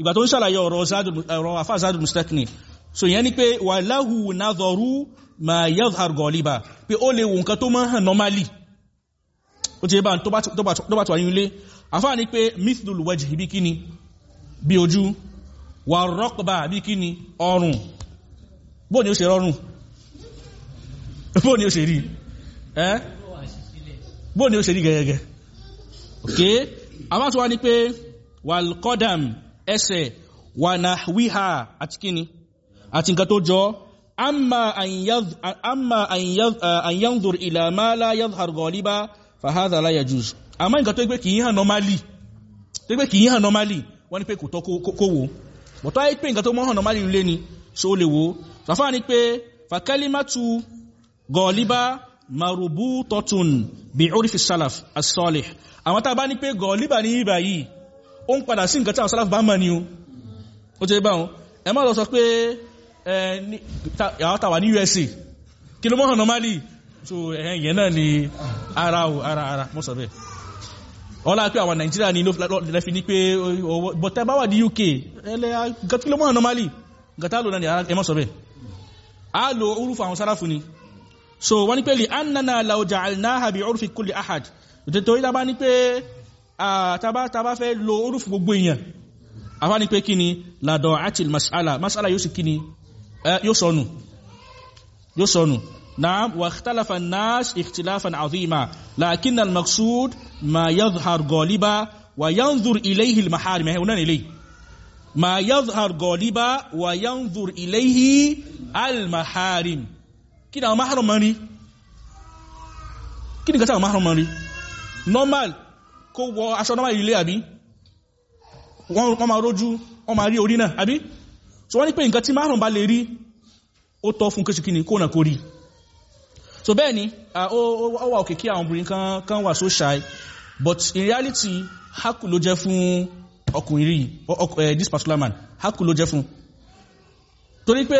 ìgbà tó ń ṣàlàyé ọ̀rọ̀ afá zadul mustakni so yẹn ni pé wà láhù nadharu ma yadhhar gọ̀ọ̀líbà pé ó lè wò nǹkan tó máa hàn normally. Ó ti bá tó bá tó ní ilé. Afá ni pé mithlul wajhi bí kíni? Bí ojú. Wà raqba bí kíni? Ọrùn. Bó ni ó ṣe rọrùn? Bó ni ó ṣe rí? Bó ni ó ṣe rí gẹ́gẹ́gẹ́ okay àwọn tó wá ní pé walqadam ẹsẹ̀ wà nahwiha àti kíni? Àti nǹkan tó jọ. Amma an yanzur ila ma la yadhhar ghaliba la yajuz. Àmọ́ nǹkan tó gbé kìí hàn normally tó gbé kìí hàn normally wọ́n ní pé kò tọ́ kó wò. Bọ̀tọ́ ayé pé nǹkan tó mọ́ hàn normally lé ni so ó lè wò. Ní pé fa kalimatu ghaliba marubutatun bi urfi salaf as-salih. Àwọn tá a pé gọ̀ọ́líbà ní ibà yìí ó ń padà sí nǹkan tí àwọn salaf bá mọ̀ ní o. Ó tẹ́ báwọn ẹ má lọ sọ pé àwọn tàwà ní USA kí ló mọ́ hàn normally so ẹ̀yẹn yẹn náà ni ara o ara ara mo sọ bẹ́ẹ̀. Ọlá pé àwọn nàìjíríà ní lẹ́fi ní pé bọ̀tẹ́ bá wà ní uk ẹlẹ́ gàtílọ́mọ́ normally gàtà lò náà ni ẹ mọ́ sọ bẹ́ẹ̀. A lo orúfù àwọn sáráfù ni. So wọ́n ní pé lè annana lauja alnaha bi orúfi kulli ahad. Nítorí tá bá ní pé tá bá fẹ́ lo orúfù gbogbo èèyàn àfá ní pé kí ni ladọ̀ àti masala masala yóò sì kí ni yóò sọnù yóò sọnù نعم واختلف الناس اختلافا عظيما لكن المقصود ما يظهر غالبا وينظر إليه المحارم هنا إليه ما يظهر غالبا وينظر إليه المحارم كده محرم ماني كده كده محرم ماني normal kó wọ aṣọ normal ilé àbí? Wọ́n máa rójú wọ́n máa rí orí náà àbí? So wọ́n ní pé nǹkan tí márùn bá lè rí ó tọ́ fún kéṣìkíní kó nà kó rí. So bẹ́ẹ̀ ni ó wà òkè kí àwọn obìnrin kan wà so shy but in reality haku ló jẹ́ fún ọkùnrin rí this particular man haku ló jẹ́ fún torí pé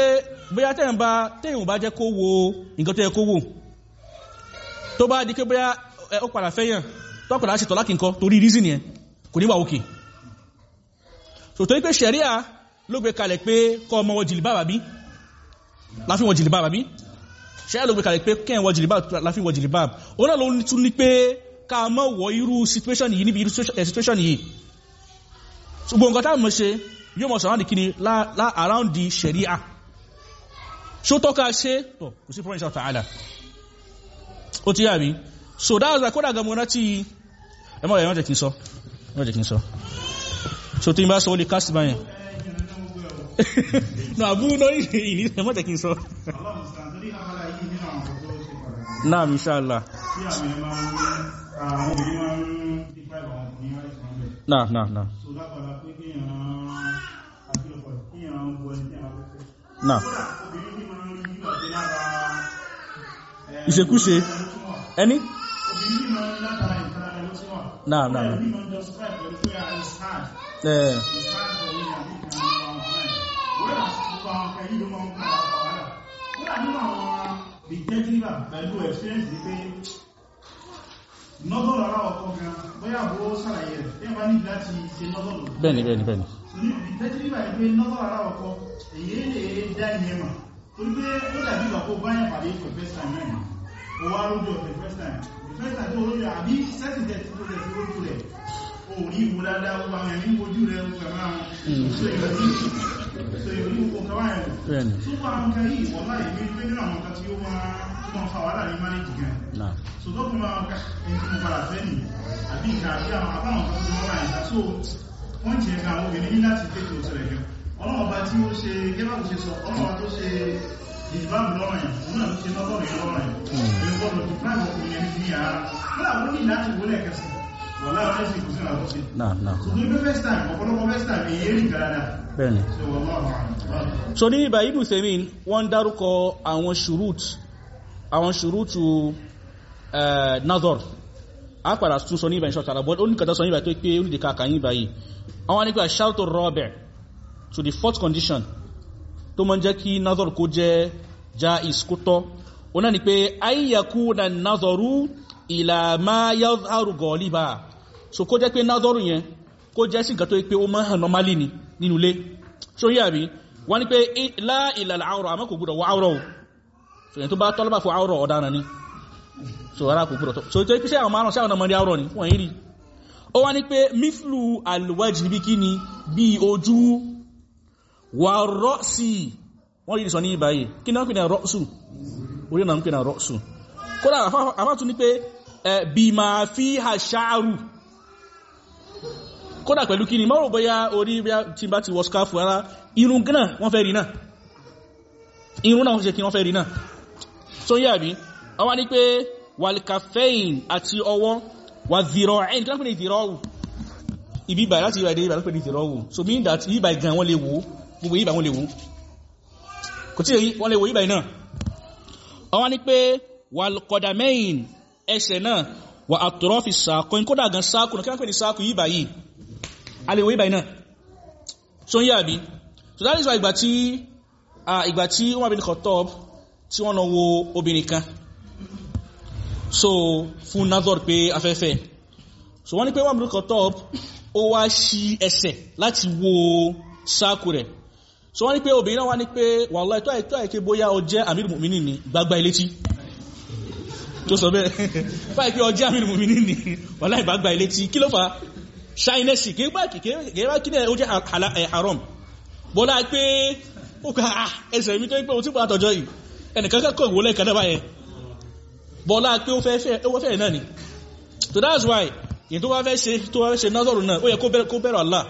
bóyá tẹ́yìn bá tẹ́yìn bá jẹ́ kó wo nǹkan tó yẹ kó wò tó bá di pé bóyá ó padà fẹ́yàn padà ṣe tọ́lá kí nǹkan torí reason yẹn kò ní wà òkè so torí pé ṣẹ̀ríà ló gbé kalẹ̀ pé kọ́ ọmọ wọ jìlìbáàbà bí láfi wọ jìlìbáàbà bí ṣẹ́yà ló gbé kalẹ̀ pé kẹ́ẹ̀ wọ jìlìbáàbà láfi wọ jìlìbáàbà ó náà ló tún ní pé ká mọ́ wọ irú situation yìí níbi irú situation yìí. Ṣùgbọ́n nǹkan táwọn mọ̀ ṣe yóò mọ̀ sọ̀rọ̀ nìkíni lá around the ṣẹ̀ríà. Ṣó tọ́ka ṣe? Tọ̀ kò sí problem ṣàtà àlà ó ti yà mí so that's why kódà gan mo rántí ẹ mọ̀ ẹ̀ wọ́n jẹ́ kí n sọ. Wọ́n jẹ́ kí so tí n bá sọ ó lè cast báyẹn no àbú náà ìní ẹ mọ̀ jẹ́ kí n sọ. Náà inshallah. Náà náà náà. Náà. Ìṣekúṣe. Ẹni náà náà ẹ̀ bẹ́ẹ̀ni bẹ́ẹ̀ni bẹ́ẹ̀ni. Ní ìtẹ́jìlíbà ní pé nọ́bọ̀lù ara ọkọ̀ èyí lè dá ní ẹmà torí pé ó dàbí ìgbà kó báyàn pàdé for first time náà ó wá lójú ọ̀fẹ́ first time. The first time tó lójú àbí sẹ́sì tẹ̀ tí ó lẹ̀ sí lójú rẹ̀. Ó rí ìwò dáadáa ó bá wọn ní ojú rẹ̀ ó kà máa so ìròyìn gbogbo kan wáyẹ̀ bẹ́ẹ̀ni. Tó bá wọn kan yìí wọ́n láì ní pé nínú àwọn kan tí ó máa máa fa wàhálà ní mánéjì gan. Náà. So tó kún máa ká ẹni tí mo padà fẹ́ nì àbí ìgbà àbí àwọn àbáwọn kan tó wọ́n ráyìn so wọ́n jẹ́ ga obìnrin ní láti ó tẹ̀lẹ̀ gan ọlọ́ọ̀bá tí ó ṣe gẹ́gbà kò ṣe sọ ọlọ́ọ̀bá tó ṣe ìdìbàmù lọ́rọ̀ yẹn òun náà ló ṣe lọ́rọ̀ yẹn. Lọ́rọ̀ yẹn èyí gbọ́dọ̀ ti fáìmù ọkùnrin yẹn ní ara. Wọ́n àwọn ní láti wọlé ẹ̀kẹsì wọ́n láwọn ẹ̀sìn kò sí náà náà so ní first time ọ̀pọ̀lọpọ̀ first time èyí rí bẹ́ẹ̀ni. So wọ́n ní ibà ibù tèmín wọ́n ń dárúkọ àwọn ṣùrùt àwọn ṣùrùtù nazar. A padà tún sọ ní ibà ìṣọ́tara but ó ní kàtà sọ ní ibà tó pé orílẹ̀ kàkà ní ibà yìí. Àwọn nípa ṣáàtò rọ́bẹ̀ to the fourth condition tó mọ́ jẹ́ kí nazar kó jẹ́ já ìskútọ́ náà ni pé ayyaku na nazaru ìlà máa yáàrù gọ̀ọ́líbà so kó jẹ́ pé nazaru yẹn kó jẹ́ sí nǹkan tó pé ó máa hàn normally ni nínú ilé. So yà bí wọ́n ni pé láìlà àwọ̀rọ̀ àmọ́ kò gbọ́dọ̀ wọ àwọ̀rọ̀ o. So yẹn tó bá tọ́lọ́bà fún àwọ̀rọ̀ ọ̀daràn ni. So ara kò gbọ́dọ̀ so tó pé sí àwọn márùn sí àwọn ọmọdé àwọ̀rọ̀ ni? Wọ́n yìí rí. Ó wá ní pé bí kí ni? Bí ojú wà rọ́ọ̀sì wọ́n yìí sọ ní ìbáyìí kí náà pè ní rọ́ọ̀sù orí náà ń pè ní rọ́ọ̀sù kódà àfáàtú ní pé bí máa fi ha ṣáàrù kódà pẹ̀lú kí ni mọ́rọ̀ bóyá orí tí bá ti wọ skáfù ara irun gánà wọ́n fẹ́ rí náà irun náà wọ́n ṣe kí wọ́n fẹ́ rí náà so yà bí ọwá ní pé walkafein àti ọwọ́ wà zìrọ̀ ẹ̀yìn kí wọ́n pè ní zìrọ̀wù ibi ìbà láti ìbà ìdè pè ní zìrọ̀wù so mean that ìbà gan wọ́n lè wò gbogbo ìbà wọ́n lè wò kò tí wọ́n lè wò ìbà náà. Ọwá ní pé walkọdamẹ́yìn ẹsẹ̀ náà wà àtọ̀rọ̀fì sàkọ́ kódà gan sáàkù kí wọ́n pè ní sáàkù ìbà yìí a lè wò ìbà náà. So yà bí so that is why ìgbà tí ìgbà tí wọ́n bí ní kọ̀tọ́b tí wọ́n lọ wo obìnrin kan. So fún nazor pé afẹ́fẹ́. So wọ́n ní pé wọ́n mú kọ́tọ́ ó wá sí ẹsẹ̀ láti wo sáàkù rẹ̀ so wọ́n ní pé obìnrin náà wá ní pé wàhálà tó àìtọ́ àìké bóyá ọ jẹ́ àmìrì mùmínì ní gbagba ilé tí. Tó sọ bẹ́ẹ̀. Báyìí pé ọ jẹ́ àmìrì mùmínì ní wàhálà ìgbàgbà ilé tí. Kí ló fà ṣáínẹ́sì kí bá kí ní ó jẹ́ haram. Bọ́lá pé ó ká ẹsẹ̀ mi tó ń pé o tí bọ́ àtọ̀jọ́ yìí. Ẹnìkan kẹ́kọ̀ọ́ ìwọlẹ̀ kan náà báyẹn. Bọ́lá pé ó fẹ́ náà ni. So that's why yìí tó wá fẹ́ ṣe tó wá fẹ́ ṣe názọ̀rù náà ó yẹ kó bẹ̀rọ Allah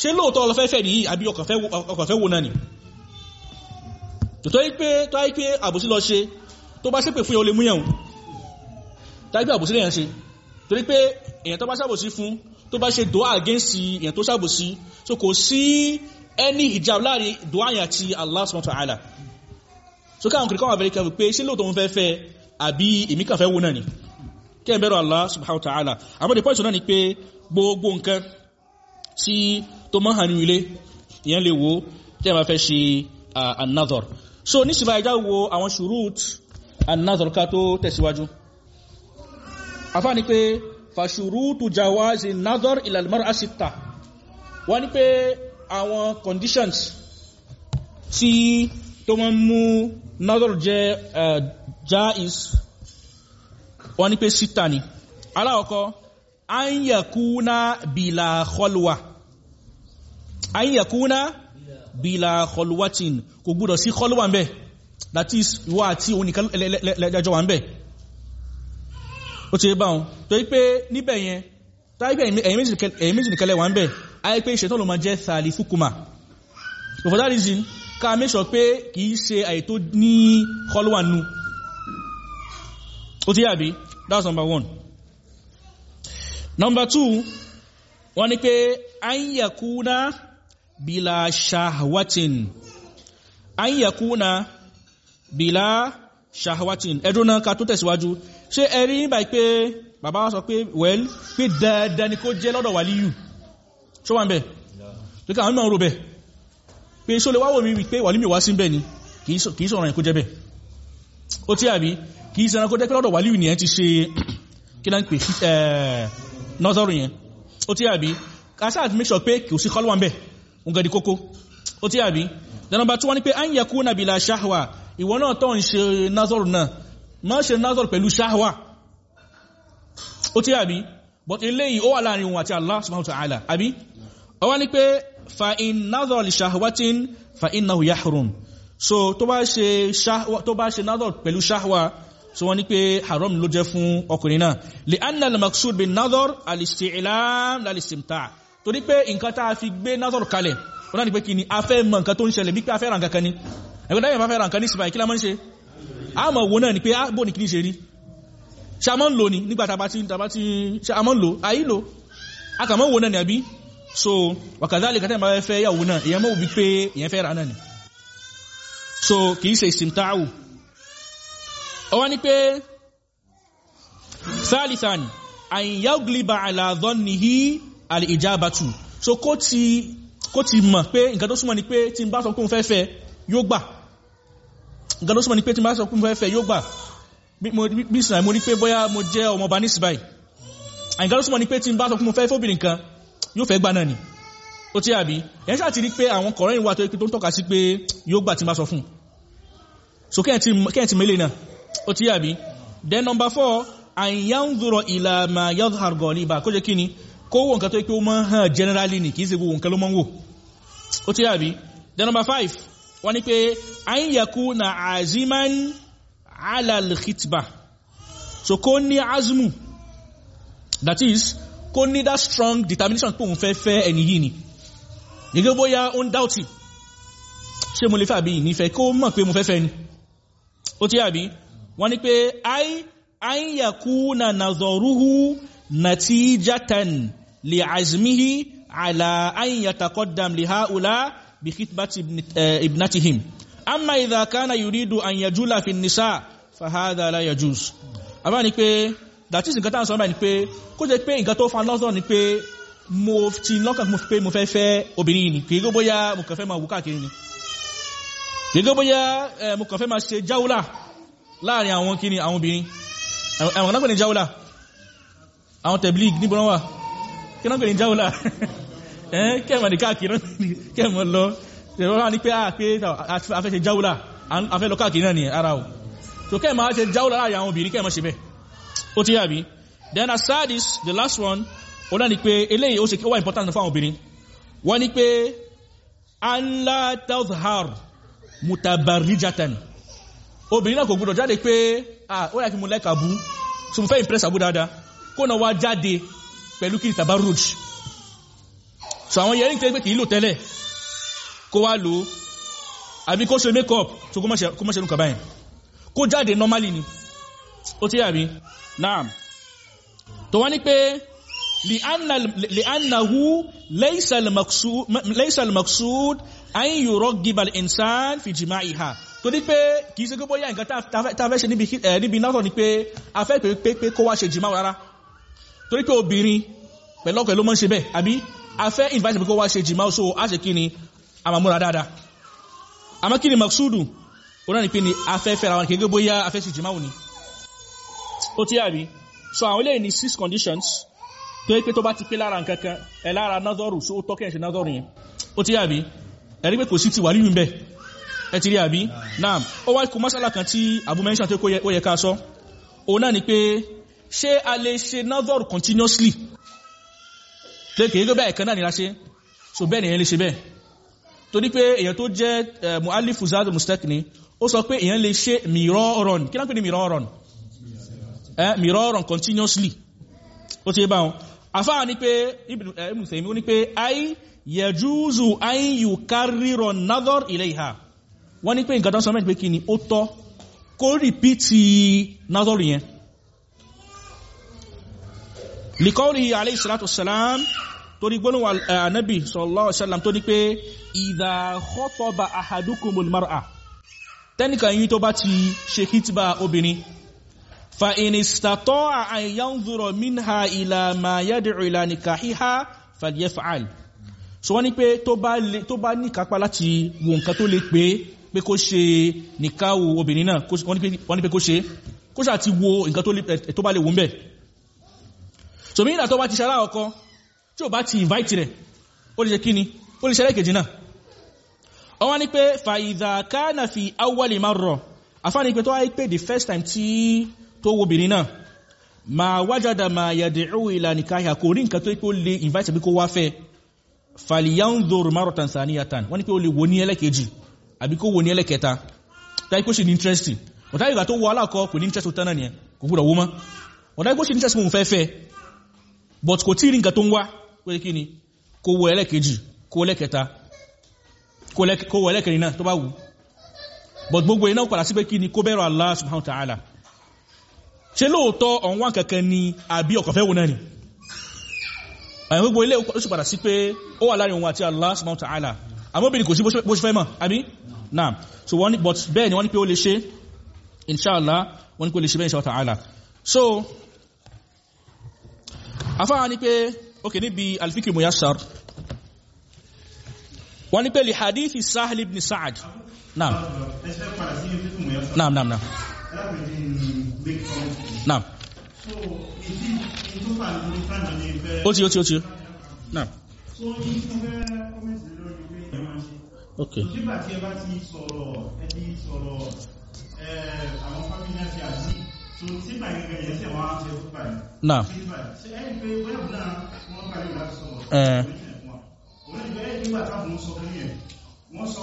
ṣe lóòtọ́ ọlọ́fẹ́fẹ́ ní àbí ọkànfẹ́ wo náà ni? Tó yí pé tó yí pé àbòsí lọ ṣe tó bá ṣépè fún olè múyàn tó yí pé àbòsí lèyàn ṣe. Torí pé èyàn tó bá ṣàbòsí fún tó bá ṣe dùá against èyàn tó ṣàbòsí so kò sí any hijab láàárín dùá yàn àti Allah subhanahu wa ta'ala. So káwọn kìrìkọ́ wà very careful fẹ́ fẹ́ fẹ́ tó mọ́ hànú ilé ìyẹn lè wo tí ẹ ma fẹ́ ṣe an-nadhar so ní sífà ìjá wo àwọn shurut an-nadhar ká tó tẹ̀síwájú. Afá ni pé fa shurutu jawazi an-nadhar ila al-mar'a sitta. Wọ́n ni pé àwọn conditions tí tó mọ́ mú nadhar jẹ́ jaiz wọ́n ní pé síta ni. Aláwọ̀kọ́ an yakuna bila kholwa an yakuna bila kò gbúdọ̀ sí kholwa ń bẹ̀. That is ìwọ àti oníkan lẹ́jọ́ wà ń bẹ̀. Ó ti bá wọn. Tó yí pé níbẹ̀ yẹn táìpẹ́ ẹ̀yìn méjì nìkẹlẹ̀ wà ń bẹ̀. Ayé pé ìṣẹ́tọ́ ló máa jẹ́ thali fukuma for that reason ká make sure pé kìí ṣe àyè tó ní nù. Ó ti yàbí that's number one. Number two wọ́n ní pé yakuna bila shahwatin. An yakuna bila shahwatin. Ẹdún náà ká tó tẹ̀síwájú. Ṣe ẹ̀rí báyìí pé bàbá wa sọ pé well pé dandan ni kó jẹ́ lọ́dọ̀ wàlíyù? Ṣó wà ń bẹ̀? Tó ká àwọn ń ro bẹ̀ pé ṣó lè wáwò mi wípé wàlíyù wá sí bẹ̀ ni? Kìí sọ̀rọ̀ yẹn kó jẹ́ bẹ̀ ó tí àbí? Kìí sẹ́ran kó jẹ́ pé lọ́dọ̀ wàlíù nìyẹn ti ṣe kí náà ń pè nọ́sọ̀rọ̀ yẹn? Ó tí àbí? Kásá àti make sure pé kìí sí kọlùwà ń bẹ̀ ń gẹ̀dì kókó ó tí àbí dẹnàmbà tí wọ́n ní pé an yẹ kú nàbí la ṣáhwà ìwọ náà tó ń ṣe nọ́sọ̀rọ̀ náà. Má ṣe nọ́sọ̀rọ̀ pẹ̀lú ṣáhwà ó tí àbí but eléyìí ó wà láàárín òun àti Allah subhanahu wa ta'ala. Àbí ó wá ní pé fa in nazar li shahwatin fa innahu yahrum. So tó bá ṣe tó bá ṣe nazar pẹ̀lú ṣáhwà so wọ́n ní pé haram ló jẹ́ fún ọkùnrin náà. Lè anna al-maqsud bin nazar al-isti'lam lal-istimta' torí pé nǹkan tá a fi gbé nazar kalẹ̀ wọ́n náà ni pé kí ni? A fẹ́ mọ nǹkan tó ń ṣẹlẹ̀ bí pé a fẹ́ ra nǹkan kan ni. Ẹgbẹ́ dáyẹ̀ bá fẹ́ ra nǹkan ní sípa ìkílá mọ́ ń ṣe? A mọ̀ wo náà ni pé bó ni kí ní ṣe rí? Ṣe a ń lò ní nígbà tàbá tí tàbá tí ṣe a ń lò? Ayí lò. A kà mọ́ wo náà ni àbí? So wàkàdálì kàtẹ́ máa fẹ́ yàwó náà èèyàn mọ́ wí pé èèyàn fẹ́ ra náà ni. So kìí ṣe istimta'u. Ọwọ́ ni pé thalithan an yagliba ala dhannihi al-ijabatu. So kó ti kó ti mọ̀ pé nǹkan tó súnmọ́ ni pé tí n bá sọ pé mo fẹ́ fẹ́ yóò gbà. Nǹkan tó súnmọ́ ni pé tí n bá sọ pé mo fẹ́ fẹ́ yóò gbà. Bí sinai mo ní pé bóyá mo jẹ́ ọmọọba ní síbáì nǹkan tó súnmọ́ ni pé tí n bá sọ pé mo fẹ́ fóbìnrin kan yóò fẹ́ gbà náà ni. Ó tí àbí ẹ̀ ṣáà ti rí pé àwọn kọ̀rẹ́yìn wà tó ń tọ́ka sí pé yóò gbà tí n bá sọ fún so kẹ́ẹ̀ ti mẹ́lẹ̀ náà? Ó tí àbí then number four àyànzúrọ̀ ìlà ma yadhhar ghaliba kó jẹ́ kí ni kó wọ́n nǹkan tó pé ó máa hàn generally ní kìí ṣe gbogbo nǹkan ló máa ń wò. Ó tí àbí? Then number five wọ́n ní pé an yakuna aziman ala al-khitbah. So kó ní azmu that is kó ní that strong determination pé òun fẹ́ fẹ́ ẹni yìí ni. Gẹ́gẹ́ bóyá ó ń dáùtì ṣé mo lè fẹ́ àbí? Ìnífẹ́ kó mọ̀ pé mo fẹ́ fẹ́ ni. Ó tí àbí? Wọ́n ní pé ai an yakuna nazaruhu natijatan yataqaddam li haula bi khitbati ibnatihim amma idha kana yuridu an yajula fi nisa fa hadha la yajuz aba ní pé that is nǹkan tá sọ báyìí ni pé kó jẹ́ pé nǹkan tó fa lọ́sọ̀ ni pé mo ti lọ́kàn mo fi pé mo fẹ́ fẹ́ obìnrin yìí ni. Kì í gbó bóyá mo kàn fẹ́ máa wù káàkiri ni. Kì í gbó mo kàn fẹ́ máa ṣe jáwúlà láàárín àwọn kíni àwọn obìnrin. Ẹ̀wọ̀n náà pè ní jáúlà. Àwọn tẹ̀blíg níbo náà kí náà pè ní ẹ́ kẹ́mọ̀ ní káàkiri kẹ́mọ̀ lọ. Tẹ̀wọ́n ní pé afẹ́ ṣe jáúlà afẹ́ lọ káàkiri náà ni ara o. So kẹ́mọ̀ ṣe jáúlà láàárín àwọn obìnrin kẹ́mọ̀ ṣe bẹ́ ó ti yàbí then asadis the last one ó náà ni pé eléyìí ó ṣe kí ó wà important fún àwọn obìnrin. Wọ́n ní pé Allah tazhar mutabarijatan obìnrin náà kò gbọdọ̀ jáde pé ah ó yà kí mo lẹ́ka bú so mo fẹ́ impress àbú dáadáa. Kó náà wá jáde pẹ̀lú kí tabaruj so àwọn yẹrin tẹ́ pé kìí lò tẹ́lẹ̀. Kó wá lò àbí kó ṣe make up so kó mọ́ ṣe nǹkan báyìí. Kó jáde normally ni. Ó tí àbí? Naam. Tó wá ní pé li'annahu laysa al-maqsud an yuraggiba al-insan fi jima'iha. Tó ní pé kìí ṣe gbogbo yá nǹkan tá fẹ́ ṣe níbi náà ní pé a fẹ́ pé kó wá ṣe jìmáwò rárá torí pé obìnrin pẹ̀lọ́pẹ̀ ló mọ́ ṣe bẹ́ẹ̀ àbí? A fẹ́ invite pé kó wá ṣe jìmáwò so a ṣe kí ni? A máa múra dáadáa. Àmọ́ kí ni maksudu ó náà ni pé ni a fẹ́ fẹ́ra wọn kìí gbogbo yá a fẹ́ ṣe jìmáwò ni ó ti àbí? So àwọn eléyìí ni six conditions. Tó yẹ pé tó bá ti pé lára nǹkan kan ẹ̀ lára nádọ́rù so ó tọ́kẹ́ ṣe nádọ́rù yẹn. Ó ti àbí? Ẹ̀rí pé kò sí ti wà nínú bẹ́ẹ̀ ẹ ti rí àbí? Náà ó wá kú mọ́sálà kan tí mention tó ó yẹ ká sọ. O náà ni pé ṣé a lè ṣe nádọ́rù continuously? Lẹ́kẹ̀ẹ́ gbé bẹ́ẹ̀ kan náà nira ṣe? So bẹ́ẹ̀ nìyẹn lè ṣe bẹ́ẹ̀. Torí pé èèyàn tó jẹ́ mu'allifu zadu mustakni ó sọ pé èèyàn lè ṣe mìíràn kí náà pè ní mìíràn mìíràn continuously. Ó ti bá wọn. Afáà ní pé ibùn tèmi ó ní pé ai yẹjúzù ai yù kárírọ̀ nadọ́r ilẹ̀ ìhà wọ́n ní pé nǹkan tán sọ mẹ́rin pé kí ni ó tọ́ kó rìpítì nadọ́r yẹn likọ́rí alayhi salatu salam torí gbónú ànábì sallallahu alaihi wasallam tó ní pé idha khataba ahadukumul mar'a tẹ́nìkan yí tó bá ti ṣe kìtìbà obìnrin fa in istata'a an yanzura minha ila ma yad'u ila nikahiha falyaf'al. So wọ́n ní pé tó bá ní kápá láti wo nǹkan tó lè pé kó ṣe nìkáwò ní wo nǹkan tó bá lè wò ń bẹ̀ so mí ìdàtọ́ bá ti ṣará ọkọ tí ó bá ti invite rẹ̀ ó lè ṣe kíni? Ó lè ṣẹlẹ̀ kejì náà. Ọwọ́n ní pé fàìdà kánà fi awwali marra. Afá ní pé tó wáyé pé the first time tí tó wo obìnrin náà ma wájádà ma yad'u ila nikahiha. Kò rí nǹkan tó pé ó invite bí kó wá fẹ́. Falyanzur maratan saniyatan. Wọ́n ní pé ó lè wo ní ẹlẹ́kejì àbí kó wo ní ẹlẹ́kẹta táyé kó ṣe ní interesting ọ̀tá ìgbà tó wọ alákọ̀ kò interest tó tánà nìyẹn kò gbúdọ̀ wó mọ́. Ọ̀tá ṣe ní interest mú fẹ́ fẹ́ but kò tí rí nǹkan tó ń wá. Pé kí ni? Kó wo ẹlẹ́kejì kó ẹlẹ́kẹta kó wo ẹlẹ́kẹrin náà tó bá wù but gbogbo iná padà sí pé kí ni? Kó bẹ̀rọ Allah subhanahu wa ta'ala. Ṣe lóòótọ́ ọ̀nwá kankan ni àbí ọ̀kọ̀fẹ́ wò náà ni? Àyàn gbogbo ilé ó sì padà sí pé ó wà láàárín òun àti Allah subhanahu wa ta'ala. Àmóbìnrin kò sí bó ṣe fẹ́ mọ̀ àbí? Náà so wọ́n ni but bẹ́ẹ̀ ni wọ́n ni pé ó lè ṣe inṣáàlá wọ́n ni pé ó lè ṣe bẹ́ẹ̀ inshallah ta'ala. So afáà ni pé ok níbi alfikir muyassar. Wọ́n ni pé lè hadithi sahel ibn sa'ad naam. Naam naam naam. Naam. Ó ti ó ti ó ti. Naam. Ok. Nígbà yẹn tẹ̀ wọ́n ṣe ṣe sọ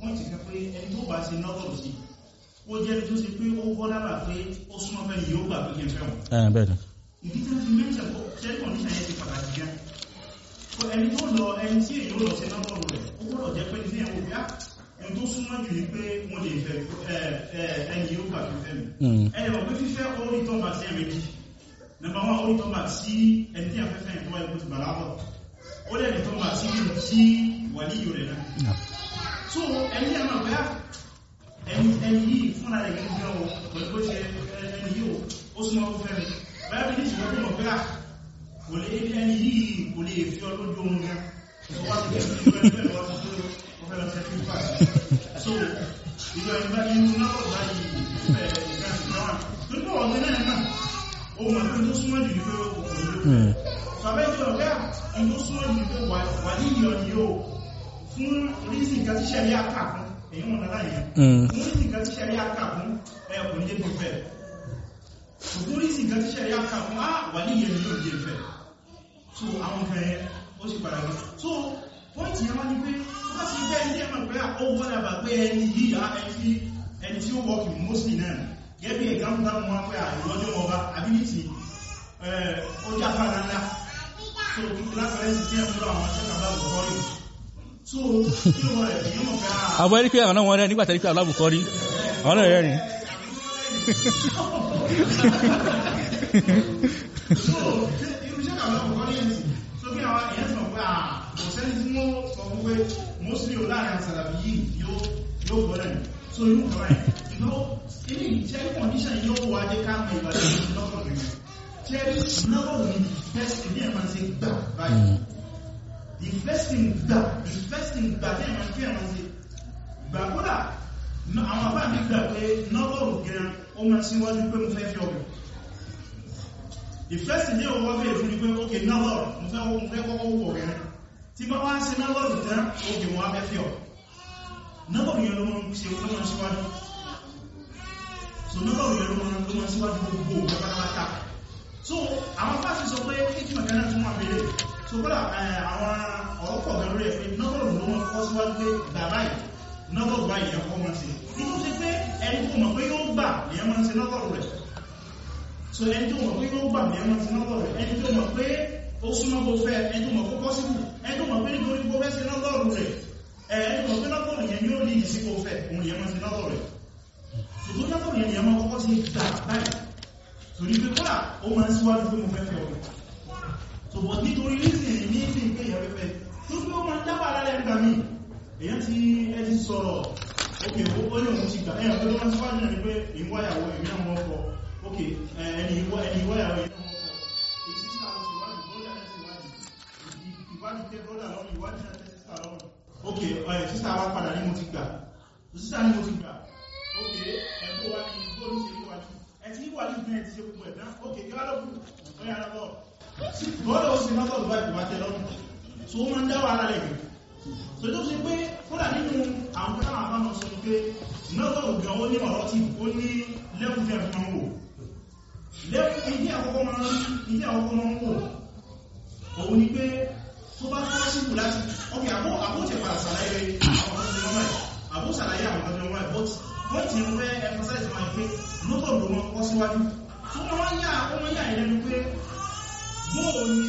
wọ́n ti kẹ́ pé ẹni tó bá ṣe nọ́bọ̀rọ̀ sí ó jẹ́ tó ṣe pé ó gbọ́ lábà pé ó súnmọ́ fẹ́ yìí ó gbà pé kí n fẹ́ wọn ẹ̀ bẹ́ẹ̀ ni ìdí tí wọ́n fi mẹ́sàn kó ṣẹ́ kọ̀ndíṣàn yẹn ti pàtàkì gan ẹni tó lọ ẹni tí èyí ó lọ sí nọ́bọ̀rọ̀ rẹ̀ ó gbọ́dọ̀ jẹ́ pé ní ẹ̀wọ̀n bí ẹni tó súnmọ́ jù ní pé wọ́n lè fẹ́ ẹni yóò gbà pé fẹ́ mi Mm. ẹni wọ́n pé fífẹ́ orí tó bá sí ẹ̀mẹ́jì nọmba wọn orí tó bá sí ẹni tí a fẹ́ fẹ́ ìtọ́wà ìpò ti bàrá bọ̀ ó lẹ́ ní tó bá sí ní tí wà ní yóò rẹ̀ náà. So ẹni a máa bẹ́ ẹni ẹni yìí fúnra rẹ̀ gẹ́gẹ́ bí ọwọ́ pẹ̀lú bó ṣe ẹni yìí ó súnmọ́ ó fẹ́ mi báyọ̀ bí ní ìṣòro tó mọ̀ pé à kò lè ẹni yìí kò lè fi ọ so ìlú ẹni bá inú náà báyìí ẹ̀ ìgbà ìgbà wà tó ní ọ̀gbẹ́ náà tó súnmọ́ jù ní pé ọkùnrin sọ̀bẹ́ tí ọ̀gá tó súnmọ́ jù ní pé wà ní ìyọ̀ ni yóò fún orísìí nǹkan tí ṣẹ̀rí àkà fún èyí wọn lára yẹn. Fún orísìí nǹkan tí ṣẹ̀rí àkà fún ẹkùnrin jẹ́ tó fẹ́. Fún orísìí nǹkan tí ṣẹ̀rí àkà fún á wà ní ìyẹn ni yóò jẹ́ fẹ́ so àwọn yẹn ó sì padà gbé so pọ́ìntì yẹn wá ní pé wọ́n ti bẹ́ẹ̀ ní ẹ̀mọ̀ pé ó wọ́n pé ẹni yìí ẹni tí ó wọ́kì mọ́sílì náà gẹ́bí ẹ̀gbọ́n dámù wọn pé ọba ability ó jáfà ńlá so lápẹ̀rẹ́ sí tí ẹ̀múrò àwọn mọ̀ pé pé àwọn náà wọ́n rẹ̀ pé náà rẹ̀ rìn so irú ṣẹ́kàbá bukọ́rí ẹ̀ sí so kí àwọn èyàn sọ pé ò láàárín àṣàlàbí yìí yóò gbọ́dẹ̀ so irú kan rẹ̀ ilé ìjẹ́ condition yóò wá jẹ́ ká mọ̀ ìbàdàn lọ́pọ̀ rẹ̀. Jẹ́ náwó ní the first thing ní ẹ̀mà ṣe gbà báyìí? The first thing gbà the first thing gbà tí ẹ̀mà kí ẹ̀mà ṣe gbà. Kódà àwọn àbá mi gbà pé náwó gẹ̀rẹ̀ ó máa síwájú pé mo fẹ́ fi ọ̀rọ̀ the first thing ní ọwọ́ bẹ̀rẹ̀ fún ni pé ok náwó mo fẹ́ mo fẹ́ kọ́kọ́ wọ̀ rẹ̀ tí bá wá sí náwó tán wá fẹ́ fi ọ̀rọ̀ náwó yẹn ló ń ṣe ó ń síwájú. So nọ́bà òyìn ló máa síwájú gbogbo pátápátá. So àwọn fásitì sọ pé kíkí màkánà tún wà mẹ́lẹ̀ so kọ́lá àwọn ọ̀pọ̀ gan lórí ẹ̀fẹ́ òyìn ló máa kọ́ síwájú pé bàbá yìí òyìn báyìí ẹ̀kọ́ máa ṣe. Nínú ṣe pé ẹni tó mọ̀ pé yóò gbà máa ń ṣe nọ́bà rẹ̀. So ẹni tó mọ̀ pé yóò gbà máa ń ṣe nọ́bà rẹ̀. Ẹni tó mọ̀ pé ó súnmọ́ bó fẹ́ tó mọ̀ pé pọ́sibù ẹni tó mọ̀ pé nítorí bó fẹ́ ṣe nọ́bà rẹ̀ tó mọ̀ pé rẹ̀ yẹn yóò ní ìsìnkú fẹ́ òun ìyẹn máa ṣe nọ́bà rẹ̀. Ṣùgbọ́n látọ̀ yẹn a máa kọ́kọ́ sí gbà báyìí. Torí pé kọ́lá ó máa ń síwájú pé mo fẹ́ fẹ́ ọ̀rọ̀. Ṣùgbọ́n nítorí rísìn ní ìsìn pé èyàn fẹ́fẹ́ tó pé ó máa ń dábà alálẹ́ nígbà míì. Èyàn ti ẹni sọ̀rọ̀. Ókè ó ní òun ti gbà. Ẹ̀yàn pé ó máa ń síwájú náà ni pé ìwáyàwó náà wọ́n kọ ókè ẹni ìwáyàwó èmi náà wọ́n kọ èyí sísà lọ sí ìwádìí bọ́ọ̀dà náà sí ìwádìí ìwádìí tẹ bọ́ọ̀dà lọ́rùn ìwádìí náà tẹ sísà lọ́rùn ókè sísà wá padà ní mo ti gbà. Sísà ní mo ti gbà. Ókè ẹgbó wá ní bóòlù sí níwájú ẹ̀tí ìwájú ní ẹ̀ ti ṣe gbogbo ẹ̀dá ókè kí wá lọ́pù ọ̀yà lọ́pọ̀ bọ́ọ̀lù ó sì mọ́tọ̀ ìwá ìgbà tẹ lọ́rùn? So ó máa ń dáwà alálẹ̀ gẹ̀ so tó ṣe pé kódà nínú àwọn kẹta àwọn àbámọ̀ sọ pé nọ́tọ̀ ògbọ̀n ó ní ọ̀rọ̀ tí ó ní lẹ́kùn fẹ́ fún wò. Lẹ́kùn ilé àkọ́kọ́ máa ń wò òun ni pé tó bá kọ́ síkù láti ọkẹ̀ àbó àbójẹ̀ padà ṣàlàyé àwọn ọmọdé wọn báyìí àbó ṣàlàyé àwọn ọmọdé wọn báyìí but wọ́n ti rẹ̀ emphasize wọn pé lótọ̀ ló wọn kọ́ síwájú. Tó wọ́n yá wọ́n yá ìrẹ́nu pé bóò ni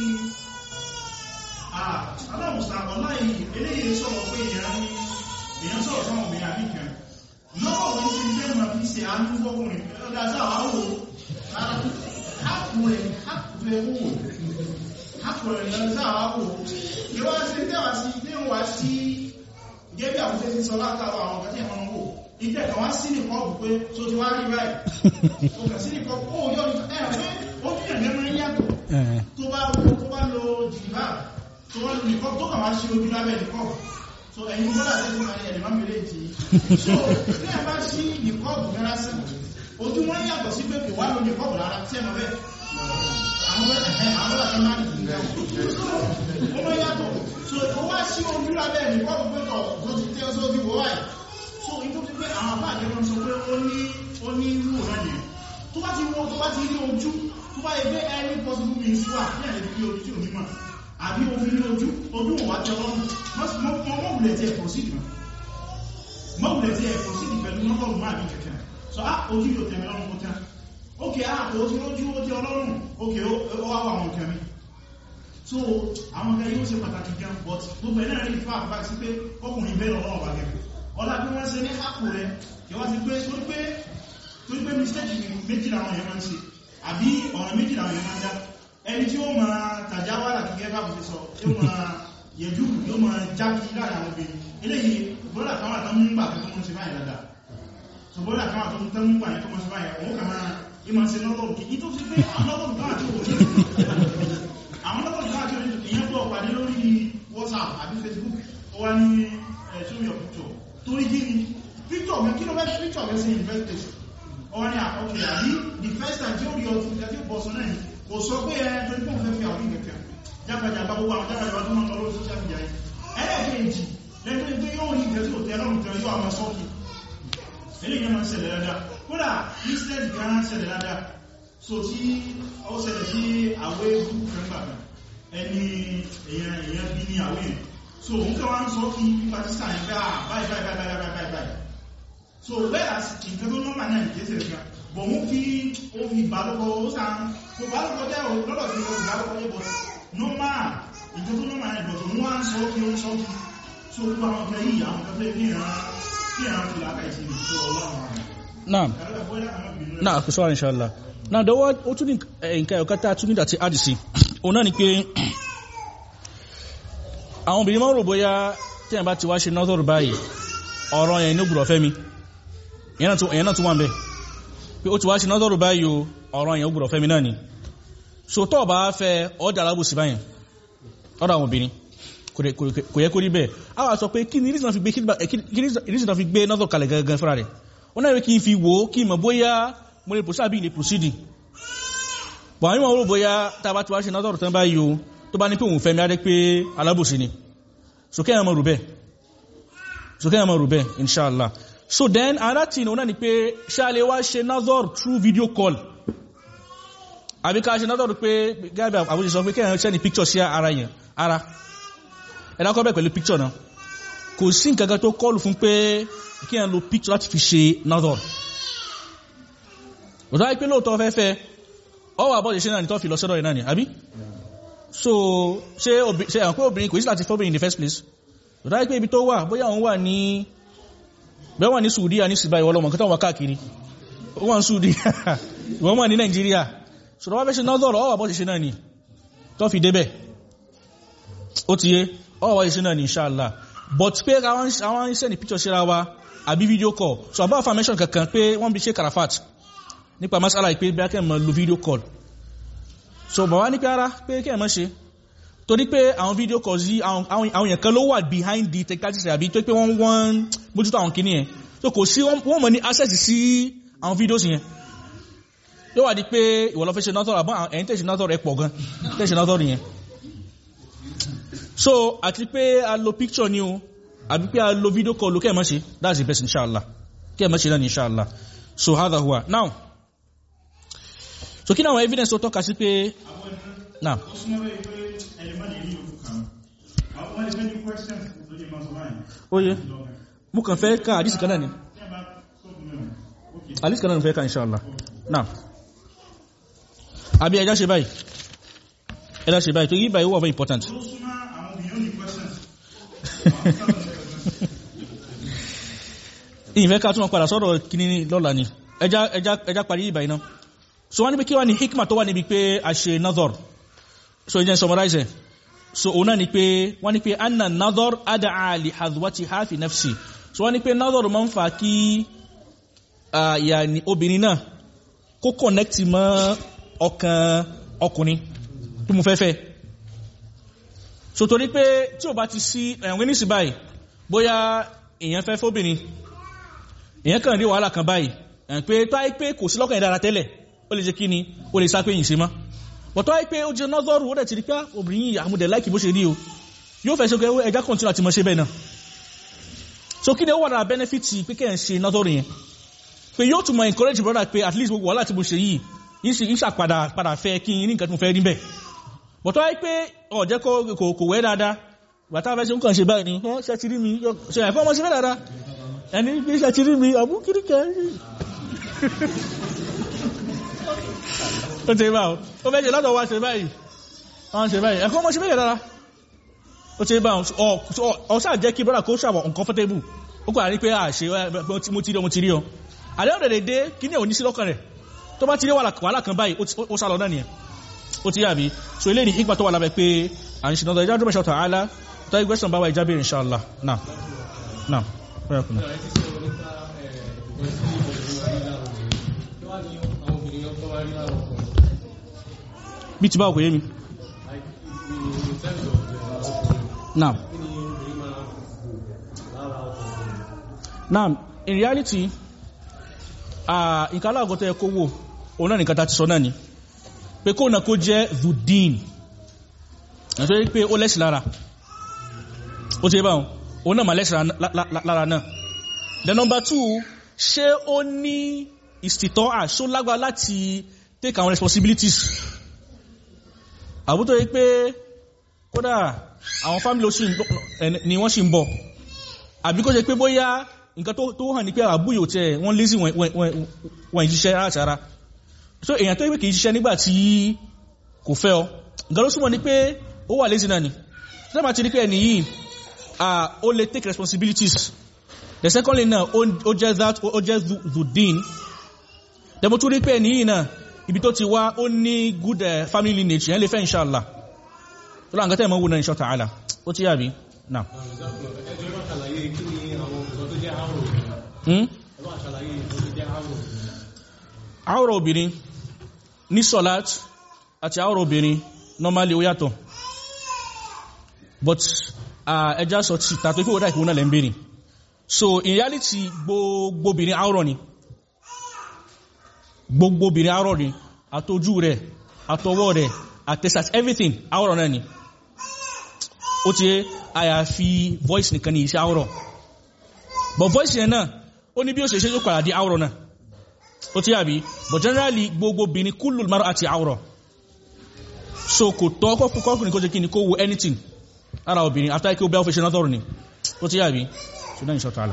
aláwùsà ọláyìí eléyìí sọ̀rọ̀ pé èèyàn sọ̀rọ̀ sáwọn obìnrin àbíkẹ́ lọ́wọ́ wọ́n sí ilé ma fi ṣe àánú fọ́kùnrin ọdá sáwà wò hápù rẹ̀ hápù rẹ̀ wò rẹ̀ lọ sáwà wò yíwá sí tẹ́wà sí ilé wà sí gẹ́bí àwùjẹ́ sí sọ látàwà àwọn ọ̀gá tí ẹ̀mọ́ wò ìtẹ́ kan wá sí ní kọ́ọ̀bù pé tó ti wá rí báyìí ó kà sí kọ́ọ̀bù ó yọ ẹ̀ pé ó ẹ̀gẹ́ máa ń yàtọ̀ tó bá lo jìbá tó wá lo nìkọ́ tó kà wá sí ojú lábẹ́ nìkọ́ so ẹ̀yin bọ́lá tẹ́ fún àrí ẹ̀lẹ́mọ́ mẹ́lẹ̀ tí so ní ẹ bá sí nìkọ́ọ̀bù mẹ́ra sí ojú wọn yàtọ̀ sí pé kò wá lo nìkọ́ọ̀bù rárá tí ẹmọ bẹ́ẹ̀ àwọn bọ́lá tẹ́ máa nìkọ́ ó mọ́ yàtọ̀ so ó wá sí ojú lábẹ́ nìkọ́ọ̀bù pẹ́tọ̀ tó ti tẹ́ sójú wọ́wáì so ìtò ti pé àwọn àbá àjẹ́mọ́ sọ pé ó ní ó ní irú rẹ̀ nìyẹn tó bá ti wọ́n tó bá ti rí ojú tó bá yẹ pé ẹni possible means wà ní àlejò bí ojú tí ò ní mọ̀ àbí òfin ní ojú ojú wọn wá tẹ ọlọ́run mọ́wùlẹ̀ tí ẹ̀kọ́ sí ìdìmọ̀ mọ́wùlẹ̀ tí ẹ̀kọ́ sí ìdìpẹ̀lú mọ́kọ̀lù máa bí kẹ̀kẹ́. So á ojú yóò tẹ̀mẹ́ lọ́run kó tẹ́ ókè kò tí ojú ó tẹ ọlọ́run. Ókè ó wá wà wọn kẹ̀mí so àwọn kẹ yóò ṣe pàtàkì gan but gbogbo ẹ̀ náà rí fà bá sí pé ọkùnrin bẹ́ẹ̀ lọ́wọ́ wà gẹ̀gẹ̀. Ọlá bí wọ́n ṣe ní hápù rẹ̀ kí wọ́n ti pé torí pé torí pé mistake méjì làwọn èèyàn máa ń ṣe àbí ọ̀rọ̀ méjì làwọn èèyàn máa ń dá. Ẹni tí ó máa tàjá wà láti gẹ́gẹ́ bá bù ti sọ yóò máa yẹjú yóò máa tó tó tó máa ìmọ̀ sí lọ́lọ́rù kí tó fi pé lọ́lọ́rù kan àti òun àwọn lọ́lọ́rù kan àti òun ìyẹn pọ̀ pàdé lórí WhatsApp àbí Facebook ó wá ní your picture. Torí kí ni? Picture mi kí ló fẹ́ picture mi sí investors ó wá ní àkọ́kẹ́ àbí the first time tí ó rí ọtún ìgbà tí ó bọ̀ sọ náà kò sọ pé ẹ tó ní kò fẹ́ fi àwọn ìkẹ̀kẹ́ jágbàjàgbà gbogbo àwọn jágbàjàgbà tó máa ń lọ lórí social media yìí. Ẹlẹ́ẹ̀kejì lẹ́gbẹ́ pé yóò rí ìgbẹ́ tí ò tẹ́ lọ́rùn tẹ́ yóò àwọn sọ́ọ̀kì. Eléyìí máa ń ṣẹlẹ̀ dáadáa kódà instead gan ṣẹlẹ̀ dáadáa. So tí ó ṣẹlẹ̀ sí àwẹ́ group member ẹni èèyàn èèyàn bí ní àwẹ́ so òun kẹwàá ń sọ kí Pakistan yìí bá báyìí báyìí báyìí báyìí báyìí so whereas nǹkan tó nọ́mà náà ìgbésẹ̀ rẹ̀ bọ̀ mú fi ó fi ìbálòpọ̀ ó sàn kò bálòpọ̀ jẹ́ lọ́dọ̀ tí ó ìbálòpọ̀ yẹ́ bọ̀ nọ́mà nǹkan tó nọ́mà náà ìbọ̀tọ̀ wọ́n ń sọ kí ó ń sọ kí. So gbogbo àwọn ọ̀gá àwọn ọ̀gá kí ìran kí ìran fi làákà ìsìn ìṣó ọlọ́run naam. Náà kò sọ́wọ́ inshallah. Náà dọ́wọ́ ó tún ní nǹkan ẹ̀kọ́ tá a tún nígbà tí a dì sí. Òun náà ni pé àwọn obìnrin máa ń rò bóyá tí ẹ̀ bá ti wá ṣe nọ́tọ̀rù báyìí ọ̀rọ̀ yẹn ní ògbùrọ̀ fẹ́mi ìyẹn náà tún wà ń bẹ̀. Pé ó ti wá ṣe nọ́tọ̀rù báyìí ọ̀rọ̀ yẹn ògbùrọ̀ fẹ́mi náà ni. So tọ́ bá fẹ́ ọjà alábòsí báyìí ọ̀dọ̀ àwọn obìnrin kò yẹ kó rí bẹ́ẹ̀. A wà sọ pé kí ni reason fi gbé nọ́tọ̀rù kalẹ̀ gangan wọ́n náà kí n fi wò kí mọ̀ bóyá mo lè proceed àbí lè proceed. Bọ̀ àwọn ìmọ̀ bóyá tá a bá ti wá ṣe nọ́tọ̀rù tán báyìí o tó bá ní pé òun fẹ́ mi á dé pé alábòsí ni. So kẹ́yàn mọ̀ rù bẹ́ẹ̀. So kẹ́yàn mọ̀ rù bẹ́ẹ̀ inshallah. So then another thing ọ̀nà ni pé ṣáàlẹ̀ wá ṣe nazor through video call? Àbí ká ṣe nazor pé gáàbí àbújá sọ pé kẹ́yàn ṣẹ́ ni picture sí ara yẹn ara. Ẹ̀dá kọ́ bẹ̀ pẹ̀lú picture náà. Kò sí nǹkan kan tó kọlù fún pé kẹ́yàn lo picture láti fi ṣe nazor òtọ́ wáyé pé lóòótọ́ fẹ́fẹ́ ọwọ́ àbọ̀dé ṣe náà ni tó fi lọ sọ́dọ̀ yìí náà ni àbí? So ṣe àwọn pé obìnrin kò sí láti fọ́bìnrin in the first place? Òtọ́ wáyé pé ibi tó wà bóyá òun wà ní bẹ́ẹ̀ wà ní Saudiya ní síbá ìwọlọ́mọ̀ kí wà káàkiri. Wọ́n ń Saudiya wọ́n wà ní Nigeria. So lọ́wọ́ bẹ́ ṣe náà lọ́rọ̀ ọwà bọ́ ṣe náà ni tó débẹ̀ ó ti yé? Ọwà bọ́ ṣe ṣe náà ni inshallah but pé àwọn iṣẹ́ ní picture ṣera wa àbí video call. So àbá affirmation kankan pé wọ́n bí ṣe Karafat nípa masala ìpé bí akẹ́ mọ̀ lo video call. So bàbá ní pé ara pé kẹ́ mọ́ ṣe. Torí pé àwọn video calls yí àwọn èèyàn kan ló wà behind the technology àbí tó pé wọ́n wọ́n mójútó àwọn kìíní yẹn. So kò sí wọ́n mọ̀ ní access sí àwọn videos yẹn. Yóò wà di pé ìwọ lọ fẹ́ ṣe nọ́tọ̀ àbọ̀ ẹ̀yìn tẹ̀ṣe nọ́tọ̀ rẹ̀ pọ̀ gan tẹ̀ṣe nọ́tọ̀ yẹn so àti pé a lo picture ni o àbí pé a lo video call kẹ́ mọ́ ṣe that's the best inshallah. Kẹ́ mọ́ ṣe náà ni inshallah. So hadha huwa. Now so kí ni àwọn evidence tó tọ́ka sí pé now oye mú kàn fẹ́ ká àdísì kanáà ni. Àdísì kanáà ni fẹ́ ká inṣáàlá náà àbí ẹjá ṣe báyìí? Ẹjá ṣe báyìí tó yí báyìí wà very important ìfẹ́ ká padà sọ́rọ̀ kíní lọ́la ni. Ẹjá parí ìbáyìí náà. So wọ́n ní pé kí wá ní hikma tó wà níbi pé a ṣe nazar so ìjẹ́ summarize so òun náà ni pé wọ́n ní pé anna nazar ada'a li hadwati hafi nafsi. So wọ́n ní pé nazar máa ń fa kí obìnrin náà kó connect mọ́ ọkàn ọkùnrin. Tó mú fẹ́fẹ́ so torí pé tí ò bá ti sí ẹ̀wọ̀n ní sí báyìí bóyá èèyàn fẹ́ fóbìnrin èèyàn kàn rí wàhálà kan báyìí pé tó àì pé kò sí lọ́kàn ìdára tẹ́lẹ̀ ó lè jẹ́ kí ni? Ó lè sápé yìí sí mọ́. Bọ̀tọ́ àìpé ó jẹ́ nọ́zọ́rù ó dẹ̀ ti rí pé obìnrin yìí àmúdẹ̀ láìkì bó ṣe rí o. Yóò fẹ́ ṣe pé ẹjá kọ̀ntínú àti mọ́ bẹ́ẹ̀ náà. So kí ni ó wà lára benefit pé kẹ́ ẹ̀ ṣe nọ́zọ́rù yẹn? Pé yóò tún mọ encourage brother pé at least gbogbo wàhálà tí mo ṣe yìí yìí ṣà padà fẹ́ kí ní nǹkan tí mo fẹ́ rí bẹ́ẹ̀ bọ̀tọ́ àìpé ọ̀jẹ́ kò wẹ́ dáadáa. Bàtà fẹ́ ṣe ń kàn ṣe báyìí ni wọ́n ṣe ti rí mi ṣe àìfọ́ ọmọ ṣe bẹ́ẹ̀ dáadáa. Ẹni bí ṣe ti rí mi àbú kíríkà ó ti bá ó fẹ́ ṣe lọ́dọ̀ wá ṣe báyìí. Wọ́n ṣe báyìí. Ẹ̀kọ́ mọ́ ṣe bẹ́ẹ̀ dára ó ti bá ọ sáà jẹ́ kí brother kó ṣàwọ̀ uncomfortable. Ó kọ́ àrí pé à ṣe mo ti rí ọ mo ti rí ọ àlẹ́ ọ̀dẹ̀ dé kí ní òní sí lọ́kàn rẹ̀? Tó bá ti rí wàhálà kan báyìí ó sá lọ náà nìyẹn ó ti yàbí so ilé ní ìgbà tó wà lábẹ́ pé à ń ṣe náà ìjájú mẹ́ṣọ́ tààlà tó ìgbésàn bá wà ìjábẹ̀ inshallah náà náà fẹ́rẹ̀ kùnà bí ti bá òkú yé mi. Now now in reality nǹkan aláàgọ́tọ̀ ẹkọ́ wò òun náà nìkan ta ti sọ náà ni pé kó náà kó jẹ́ zudin yí pé ó lẹ́sì lára. Ó ti báwọn? Òun náà ma lẹ́sì lára náà. The number two ṣé ó ní ìsìtọ́ àṣó lágbà láti take our responsibilities? Àbútó yí pé kódà àwọn family ni wọ́n sì ń bọ̀. Àbí kó ṣe pé bóyá nǹkan tó hàn ní pé àbúyò tẹ wọ́n lé sí wọ́n ìjíṣẹ́ ráàtàrà so èyàn tó yí pé kìí ṣiṣẹ́ nígbà tí kò fẹ́ ọ nǹkan ló súnmọ́ ní pé ó wà lazy náà ni. Sọ́dọ̀ máa ti rí pé ẹni yìí ó lè take responsibilities. The secondly náà ó jẹ́ that ó jẹ́ zudin mo tún rí pé ẹni yìí náà ibi tó ti wá ó ní good uh, family lineage yẹn lè fẹ́ inshallah. Tó láǹkà tẹ́ mọ́ wù náà insha ta'ala ó ti yàbí náà àwọ̀rọ̀ obìnrin ní sọ́lát àti àwọ̀rọ̀ obìnrin normally ó yàtọ̀. But ẹjá sọ ti tàtò ìfẹ́ òdá ìpínlẹ̀ lẹ́ bèèrè so in reality gbogbo obìnrin àwọ̀rọ̀ ni. Gbogbo obìnrin àwọ̀rọ̀ ni. Àtọjú rẹ̀ àtọwọ́ rẹ̀ àtẹsàt everything àwọ̀rọ̀ náà ni. Ó ti àyàfi voice nìkan ni iṣẹ́ àwọ̀rọ̀ but voice yẹn náà ó ní bí ó ṣe ṣe yóò padà di àwọ̀rọ̀ náà ó ti yàbí but generally gbogbo obìnrin kúlù mara àti àwọ̀rọ̀ so kò tọ́ kọkùnrin kó jẹ́ kí ni kó wo anything. Ara obìnrin after kí ó bẹ́ ọ́fẹ́ṣẹ́ náà tọ́rọ ni. Ó ti yàbí so náà ìṣọ́ta àlà